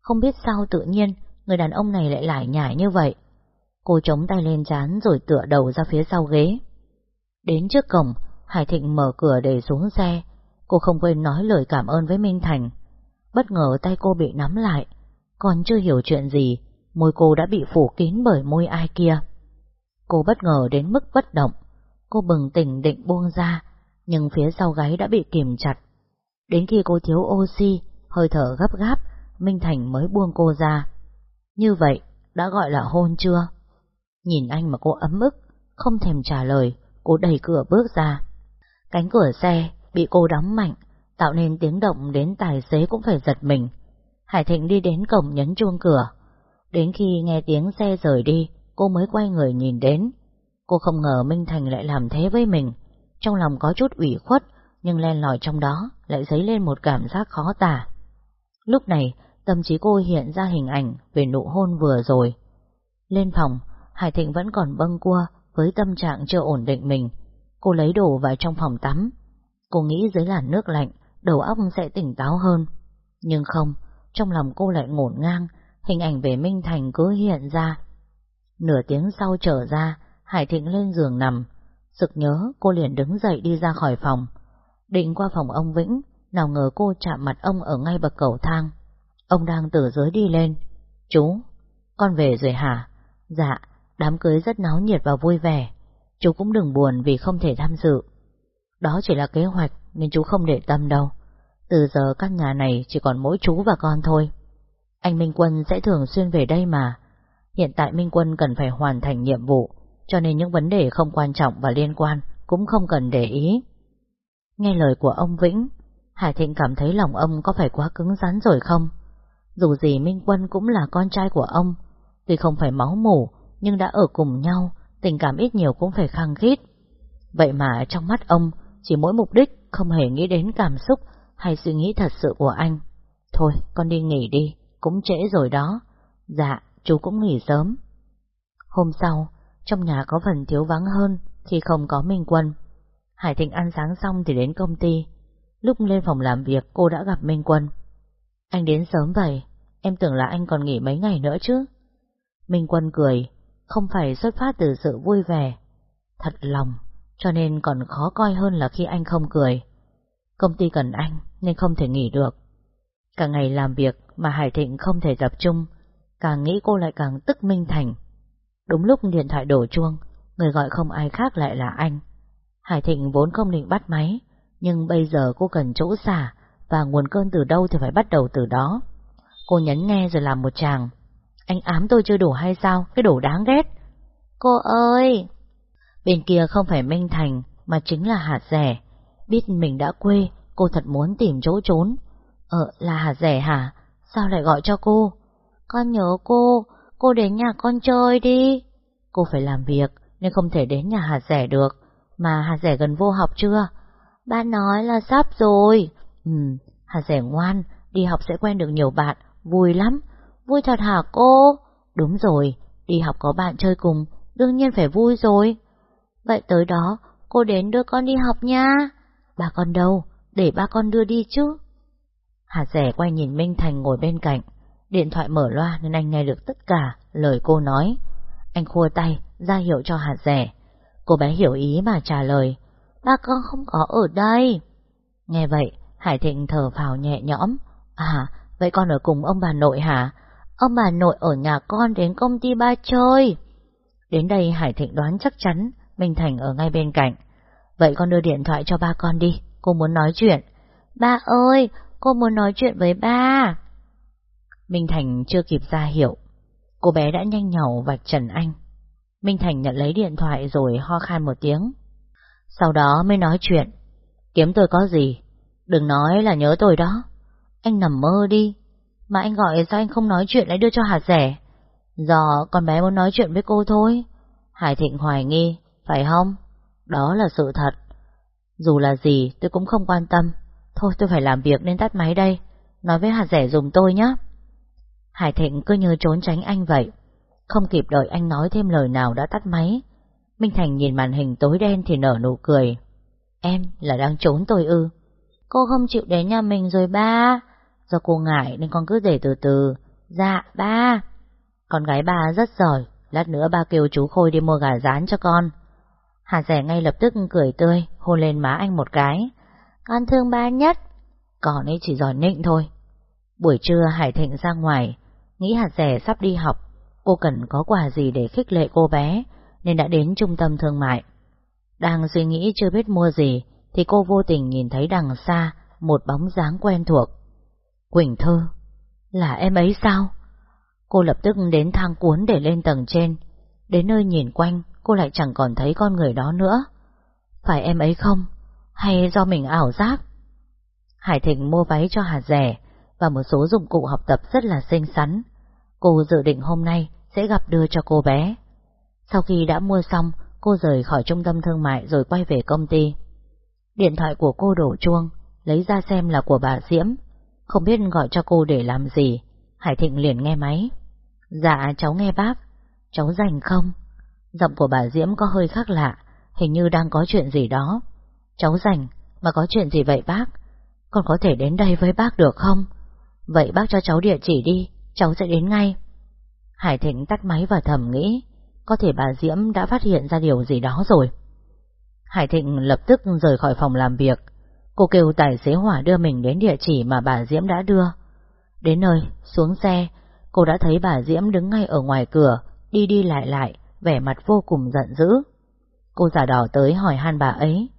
Không biết sao tự nhiên người đàn ông này lại lải nhải như vậy. Cô chống tay lên chán rồi tựa đầu ra phía sau ghế. Đến trước cổng, Hải Thịnh mở cửa để xuống xe. Cô không quên nói lời cảm ơn với Minh Thành. Bất ngờ tay cô bị nắm lại. Còn chưa hiểu chuyện gì, môi cô đã bị phủ kín bởi môi ai kia. Cô bất ngờ đến mức bất động. Cô bừng tỉnh định buông ra, nhưng phía sau gáy đã bị kìm chặt. Đến khi cô thiếu oxy, hơi thở gấp gáp, Minh Thành mới buông cô ra. Như vậy, đã gọi là hôn chưa? Nhìn anh mà cô ấm ức, không thèm trả lời, cô đẩy cửa bước ra. Cánh cửa xe bị cô đóng mạnh, tạo nên tiếng động đến tài xế cũng phải giật mình. Hải Thịnh đi đến cổng nhấn chuông cửa. Đến khi nghe tiếng xe rời đi, cô mới quay người nhìn đến. Cô không ngờ Minh Thành lại làm thế với mình. Trong lòng có chút ủy khuất, nhưng len lỏi trong đó lại dấy lên một cảm giác khó tả. Lúc này, tâm trí cô hiện ra hình ảnh về nụ hôn vừa rồi. Lên phòng, Hải Thịnh vẫn còn bâng cua với tâm trạng chưa ổn định mình. Cô lấy đồ vào trong phòng tắm. Cô nghĩ dưới làn nước lạnh, đầu óc sẽ tỉnh táo hơn. Nhưng không, trong lòng cô lại ngổn ngang, hình ảnh về Minh Thành cứ hiện ra. Nửa tiếng sau trở ra, Hải Thịnh lên giường nằm. Sực nhớ, cô liền đứng dậy đi ra khỏi phòng. Định qua phòng ông Vĩnh, nào ngờ cô chạm mặt ông ở ngay bậc cầu thang. Ông đang từ dưới đi lên. Chú, con về rồi hả? Dạ, đám cưới rất náo nhiệt và vui vẻ. Chú cũng đừng buồn vì không thể tham dự. Đó chỉ là kế hoạch nên chú không để tâm đâu. Từ giờ căn nhà này chỉ còn mỗi chú và con thôi. Anh Minh Quân sẽ thường xuyên về đây mà. Hiện tại Minh Quân cần phải hoàn thành nhiệm vụ, cho nên những vấn đề không quan trọng và liên quan cũng không cần để ý. Nghe lời của ông Vĩnh, Hải Thịnh cảm thấy lòng ông có phải quá cứng rắn rồi không? Dù gì Minh Quân cũng là con trai của ông, tuy không phải máu mủ, nhưng đã ở cùng nhau, tình cảm ít nhiều cũng phải khăng khít. Vậy mà trong mắt ông, chỉ mỗi mục đích không hề nghĩ đến cảm xúc hay suy nghĩ thật sự của anh. Thôi, con đi nghỉ đi, cũng trễ rồi đó. Dạ, chú cũng nghỉ sớm. Hôm sau, trong nhà có phần thiếu vắng hơn khi không có Minh Quân. Hải Thịnh ăn sáng xong thì đến công ty. Lúc lên phòng làm việc cô đã gặp Minh Quân. Anh đến sớm vậy, em tưởng là anh còn nghỉ mấy ngày nữa chứ. Minh Quân cười, không phải xuất phát từ sự vui vẻ. Thật lòng, cho nên còn khó coi hơn là khi anh không cười. Công ty cần anh nên không thể nghỉ được. Cả ngày làm việc mà Hải Thịnh không thể tập trung, càng nghĩ cô lại càng tức Minh Thành. Đúng lúc điện thoại đổ chuông, người gọi không ai khác lại là anh. Hải Thịnh vốn không định bắt máy, nhưng bây giờ cô cần chỗ xả, và nguồn cơn từ đâu thì phải bắt đầu từ đó. Cô nhấn nghe rồi làm một chàng. Anh ám tôi chưa đủ hay sao? Cái đồ đáng ghét. Cô ơi! Bên kia không phải Minh Thành, mà chính là hạt rẻ. Biết mình đã quê, cô thật muốn tìm chỗ trốn. Ờ, là hạt rẻ hả? Sao lại gọi cho cô? Con nhớ cô, cô đến nhà con chơi đi. Cô phải làm việc, nên không thể đến nhà hạt rẻ được. Mà hạt rẻ gần vô học chưa? Ba nói là sắp rồi. Ừ, hạt rẻ ngoan, đi học sẽ quen được nhiều bạn, vui lắm. Vui thật hả cô? Đúng rồi, đi học có bạn chơi cùng, đương nhiên phải vui rồi. Vậy tới đó, cô đến đưa con đi học nha. Ba con đâu? Để ba con đưa đi chứ. Hà rẻ quay nhìn Minh Thành ngồi bên cạnh. Điện thoại mở loa nên anh nghe được tất cả lời cô nói. Anh khua tay, ra hiệu cho Hà rẻ. Cô bé hiểu ý mà trả lời. Ba con không có ở đây. Nghe vậy, Hải Thịnh thở phào nhẹ nhõm. À, vậy con ở cùng ông bà nội hả? Ông bà nội ở nhà con đến công ty ba chơi. Đến đây Hải Thịnh đoán chắc chắn Minh Thành ở ngay bên cạnh. Vậy con đưa điện thoại cho ba con đi, cô muốn nói chuyện. Ba ơi, cô muốn nói chuyện với ba. Minh Thành chưa kịp ra hiệu. Cô bé đã nhanh nhẩu vạch trần anh. Minh Thành nhận lấy điện thoại rồi ho khan một tiếng. Sau đó mới nói chuyện. Kiếm tôi có gì? Đừng nói là nhớ tôi đó. Anh nằm mơ đi. Mà anh gọi sao anh không nói chuyện lại đưa cho hạt rẻ? Do con bé muốn nói chuyện với cô thôi. Hải Thịnh hoài nghi, phải không? Đó là sự thật. Dù là gì tôi cũng không quan tâm. Thôi tôi phải làm việc nên tắt máy đây. Nói với hạt rẻ dùng tôi nhé. Hải Thịnh cứ như trốn tránh anh vậy. Không kịp đợi anh nói thêm lời nào đã tắt máy. Minh Thành nhìn màn hình tối đen thì nở nụ cười. Em là đang trốn tôi ư. Cô không chịu đến nhà mình rồi ba. Do cô ngại nên con cứ để từ từ. Dạ ba. Con gái ba rất giỏi. Lát nữa ba kêu chú Khôi đi mua gà rán cho con. Hà rẻ ngay lập tức cười tươi, hôn lên má anh một cái. Con thương ba nhất. Còn ấy chỉ giỏi nịnh thôi. Buổi trưa Hải Thịnh ra ngoài, nghĩ hạt rẻ sắp đi học, cô cần có quà gì để khích lệ cô bé, nên đã đến trung tâm thương mại. Đang suy nghĩ chưa biết mua gì, thì cô vô tình nhìn thấy đằng xa một bóng dáng quen thuộc. Quỳnh Thư, là em ấy sao? Cô lập tức đến thang cuốn để lên tầng trên. Đến nơi nhìn quanh, cô lại chẳng còn thấy con người đó nữa. Phải em ấy không? Hay do mình ảo giác? Hải Thịnh mua váy cho Hà rẻ và một số dụng cụ học tập rất là xinh xắn. Cô dự định hôm nay sẽ gặp đưa cho cô bé. Sau khi đã mua xong, cô rời khỏi trung tâm thương mại rồi quay về công ty. Điện thoại của cô đổ chuông, lấy ra xem là của bà Diễm. Không biết gọi cho cô để làm gì, Hải Thịnh liền nghe máy. Dạ, cháu nghe bác. Cháu rảnh không? Giọng của bà Diễm có hơi khác lạ, hình như đang có chuyện gì đó. Cháu rảnh, mà có chuyện gì vậy bác? Con có thể đến đây với bác được không? Vậy bác cho cháu địa chỉ đi, cháu sẽ đến ngay. Hải Thịnh tắt máy và thầm nghĩ, có thể bà Diễm đã phát hiện ra điều gì đó rồi. Hải Thịnh lập tức rời khỏi phòng làm việc. Cô kêu tài xế hỏa đưa mình đến địa chỉ mà bà Diễm đã đưa. Đến nơi, xuống xe, cô đã thấy bà Diễm đứng ngay ở ngoài cửa, đi đi lại lại, vẻ mặt vô cùng giận dữ. Cô giả đỏ tới hỏi han bà ấy.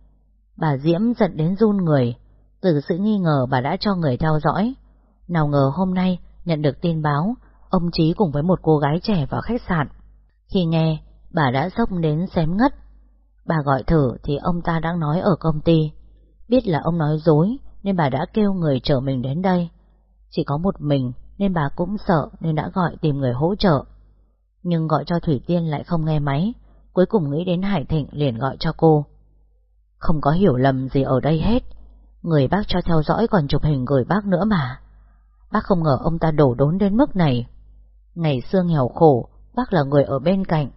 Bà Diễm giận đến run người, từ sự nghi ngờ bà đã cho người theo dõi. Nào ngờ hôm nay nhận được tin báo, ông Chí cùng với một cô gái trẻ vào khách sạn. Khi nghe, bà đã sốc đến xém ngất. Bà gọi thử thì ông ta đang nói ở công ty. Biết là ông nói dối nên bà đã kêu người chở mình đến đây. Chỉ có một mình nên bà cũng sợ nên đã gọi tìm người hỗ trợ. Nhưng gọi cho Thủy Tiên lại không nghe máy, cuối cùng nghĩ đến Hải Thịnh liền gọi cho cô. Không có hiểu lầm gì ở đây hết, người bác cho theo dõi còn chụp hình gửi bác nữa mà. Bác không ngờ ông ta đổ đốn đến mức này. Ngày xưa nghèo khổ, bác là người ở bên cạnh,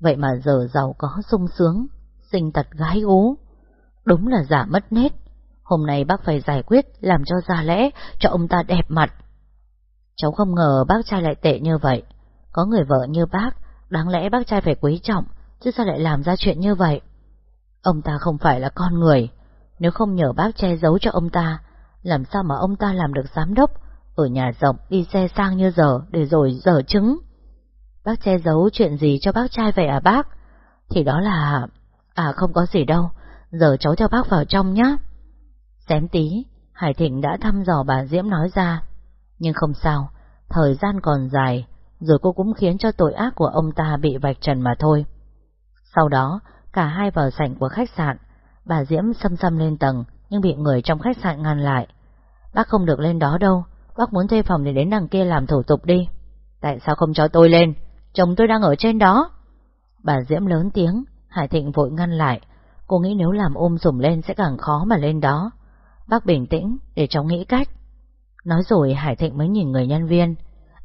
vậy mà giờ giàu có sung sướng, sinh tật gái ú. Đúng là giả mất nết. Hôm nay bác phải giải quyết làm cho ra lẽ, cho ông ta đẹp mặt. Cháu không ngờ bác trai lại tệ như vậy. Có người vợ như bác, đáng lẽ bác trai phải quý trọng, chứ sao lại làm ra chuyện như vậy? Ông ta không phải là con người. Nếu không nhờ bác che giấu cho ông ta, làm sao mà ông ta làm được giám đốc, ở nhà rộng đi xe sang như giờ để rồi dở chứng Bác che giấu chuyện gì cho bác trai vậy à bác? Thì đó là... À không có gì đâu, giờ cháu theo bác vào trong nhé. Xém tí, Hải Thịnh đã thăm dò bà Diễm nói ra. Nhưng không sao, thời gian còn dài, rồi cô cũng khiến cho tội ác của ông ta bị vạch trần mà thôi. Sau đó, cả hai vào sảnh của khách sạn, bà Diễm xâm xâm lên tầng, nhưng bị người trong khách sạn ngăn lại. Bác không được lên đó đâu, bác muốn thuê phòng để đến đằng kia làm thủ tục đi. Tại sao không cho tôi lên? Chồng tôi đang ở trên đó. Bà Diễm lớn tiếng, Hải Thịnh vội ngăn lại. Cô nghĩ nếu làm ôm sùm lên sẽ càng khó mà lên đó. Bác bình tĩnh, để cháu nghĩ cách. Nói rồi Hải Thịnh mới nhìn người nhân viên.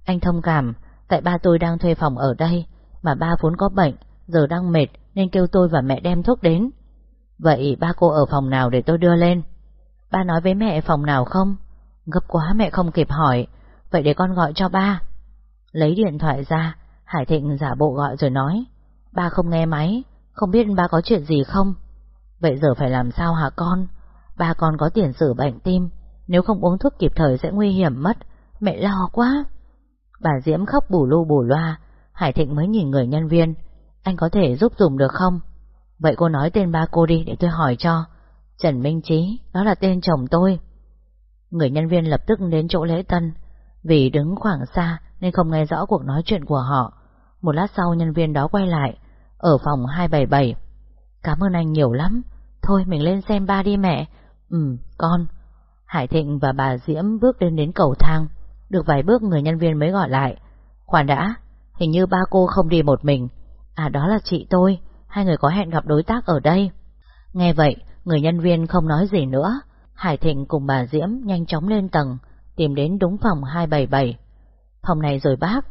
Anh thông cảm, tại ba tôi đang thuê phòng ở đây, mà ba vốn có bệnh, giờ đang mệt nên kêu tôi và mẹ đem thuốc đến. Vậy ba cô ở phòng nào để tôi đưa lên? Ba nói với mẹ phòng nào không? Gấp quá mẹ không kịp hỏi, vậy để con gọi cho ba. Lấy điện thoại ra, Hải Thịnh giả bộ gọi rồi nói, ba không nghe máy, không biết ba có chuyện gì không? Vậy giờ phải làm sao hả con? Ba con có tiền sử bệnh tim, nếu không uống thuốc kịp thời sẽ nguy hiểm mất, mẹ lo quá. Bà Diễm khóc bù lu bù loa, Hải Thịnh mới nhìn người nhân viên, anh có thể giúp dùng được không? Vậy cô nói tên ba cô đi để tôi hỏi cho. Trần Minh Trí, đó là tên chồng tôi. Người nhân viên lập tức đến chỗ lễ tân, vì đứng khoảng xa nên không nghe rõ cuộc nói chuyện của họ. Một lát sau nhân viên đó quay lại, ở phòng 277. Cảm ơn anh nhiều lắm, thôi mình lên xem ba đi mẹ. Ừ, con. Hải Thịnh và bà Diễm bước lên đến cầu thang, Được vài bước người nhân viên mới gọi lại Khoan đã Hình như ba cô không đi một mình À đó là chị tôi. Hai người có hẹn gặp đối tác ở đây. Nghe vậy Người nhân viên không nói gì nữa. Hải Thịnh cùng bà Diễm nhanh chóng lên tầng Tìm đến đúng phòng 277 Phòng này rồi bác.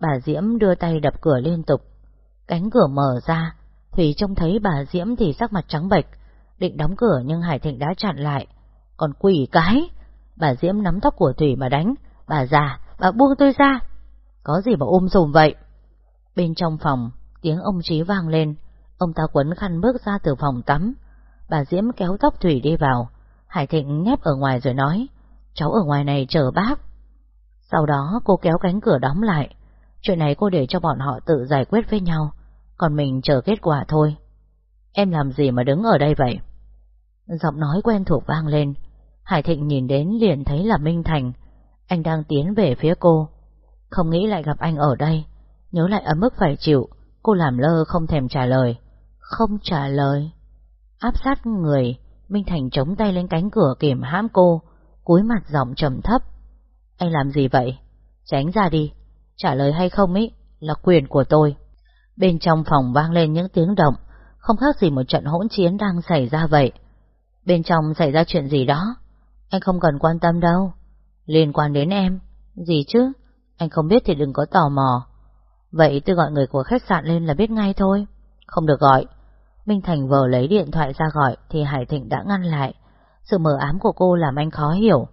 Bà Diễm đưa tay đập cửa liên tục. Cánh cửa mở ra. Thủy trông thấy bà Diễm thì sắc mặt trắng bệch. Định đóng cửa nhưng Hải Thịnh đã chặn lại. Còn quỷ cái. Bà Diễm nắm tóc của Thủy mà đánh. Bà già, bà buông tôi ra. Có gì mà ôm sùm vậy? Bên trong phòng, Tiếng ông Trí vang lên. Ông ta quấn khăn bước ra từ phòng tắm. Bà Diễm kéo tóc Thủy đi vào. Hải Thịnh nép ở ngoài rồi nói, Cháu ở ngoài này chờ bác. Sau đó cô kéo cánh cửa đóng lại. Chuyện này cô để cho bọn họ tự giải quyết với nhau, Còn mình chờ kết quả thôi. Em làm gì mà đứng ở đây vậy? Giọng nói quen thuộc vang lên. Hải Thịnh nhìn đến liền thấy là Minh Thành. Anh đang tiến về phía cô. Không nghĩ lại gặp anh ở đây. Nhớ lại ấm ức phải chịu Cô làm lơ không thèm trả lời. Không trả lời. Áp sát người Minh Thành chống tay lên cánh cửa kìm hãm cô cúi mặt giọng trầm thấp. Anh làm gì vậy? Tránh ra đi. Trả lời hay không ý Là quyền của tôi. Bên trong phòng vang lên những tiếng động Không khác gì một trận hỗn chiến đang xảy ra vậy. Bên trong xảy ra chuyện gì đó? Anh không cần quan tâm đâu. Liên quan đến em. Gì chứ? Anh không biết thì đừng có tò mò Vậy tôi gọi người của khách sạn lên là biết ngay thôi. Không được gọi. Minh Thành vờ lấy điện thoại ra gọi Thì Hải Thịnh đã ngăn lại. Sự mờ ám của cô làm anh khó hiểu.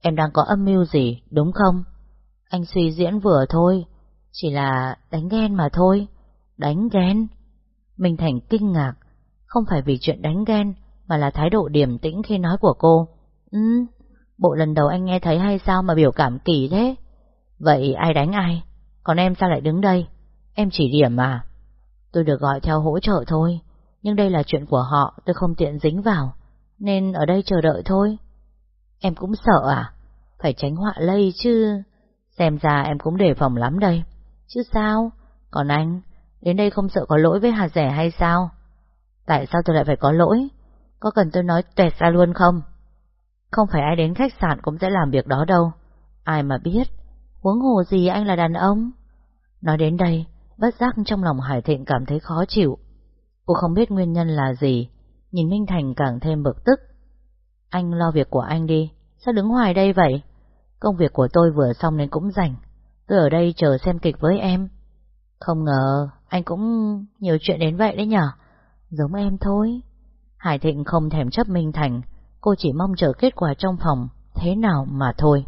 Em đang có âm mưu gì, đúng không? Anh suy diễn vừa thôi, Chỉ là đánh ghen mà thôi. Đánh ghen? Minh Thành kinh ngạc. Không phải vì chuyện đánh ghen, Mà là thái độ điềm tĩnh khi nói của cô. Ừ Bộ lần đầu anh nghe thấy hay sao mà biểu cảm kỳ thế? Vậy ai đánh ai? Còn em sao lại đứng đây? Em chỉ điểm mà. Tôi được gọi theo hỗ trợ thôi. Nhưng đây là chuyện của họ, tôi không tiện dính vào. Nên ở đây chờ đợi thôi. Em cũng sợ à? Phải tránh họa lây chứ. Xem ra em cũng đề phòng lắm đây. Chứ sao? Còn anh, Đến đây không sợ có lỗi với hà rẻ hay sao? Tại sao tôi lại phải có lỗi? Có cần tôi nói tuẹt ra luôn không? Không phải ai đến khách sạn cũng sẽ làm việc đó đâu. Ai mà biết. Huống hồ gì anh là đàn ông? Nói đến đây, Bất giác trong lòng Hải Thịnh cảm thấy khó chịu. Cô không biết nguyên nhân là gì, Nhìn Minh Thành càng thêm bực tức. Anh lo việc của anh đi, Sao đứng hoài đây vậy? Công việc của tôi vừa xong nên cũng rảnh, Tôi ở đây chờ xem kịch với em. Không ngờ, Anh cũng nhiều chuyện đến vậy đấy nhở? Giống em thôi. Hải Thịnh không thèm chấp Minh Thành, Cô chỉ mong chờ kết quả trong phòng, Thế nào mà thôi.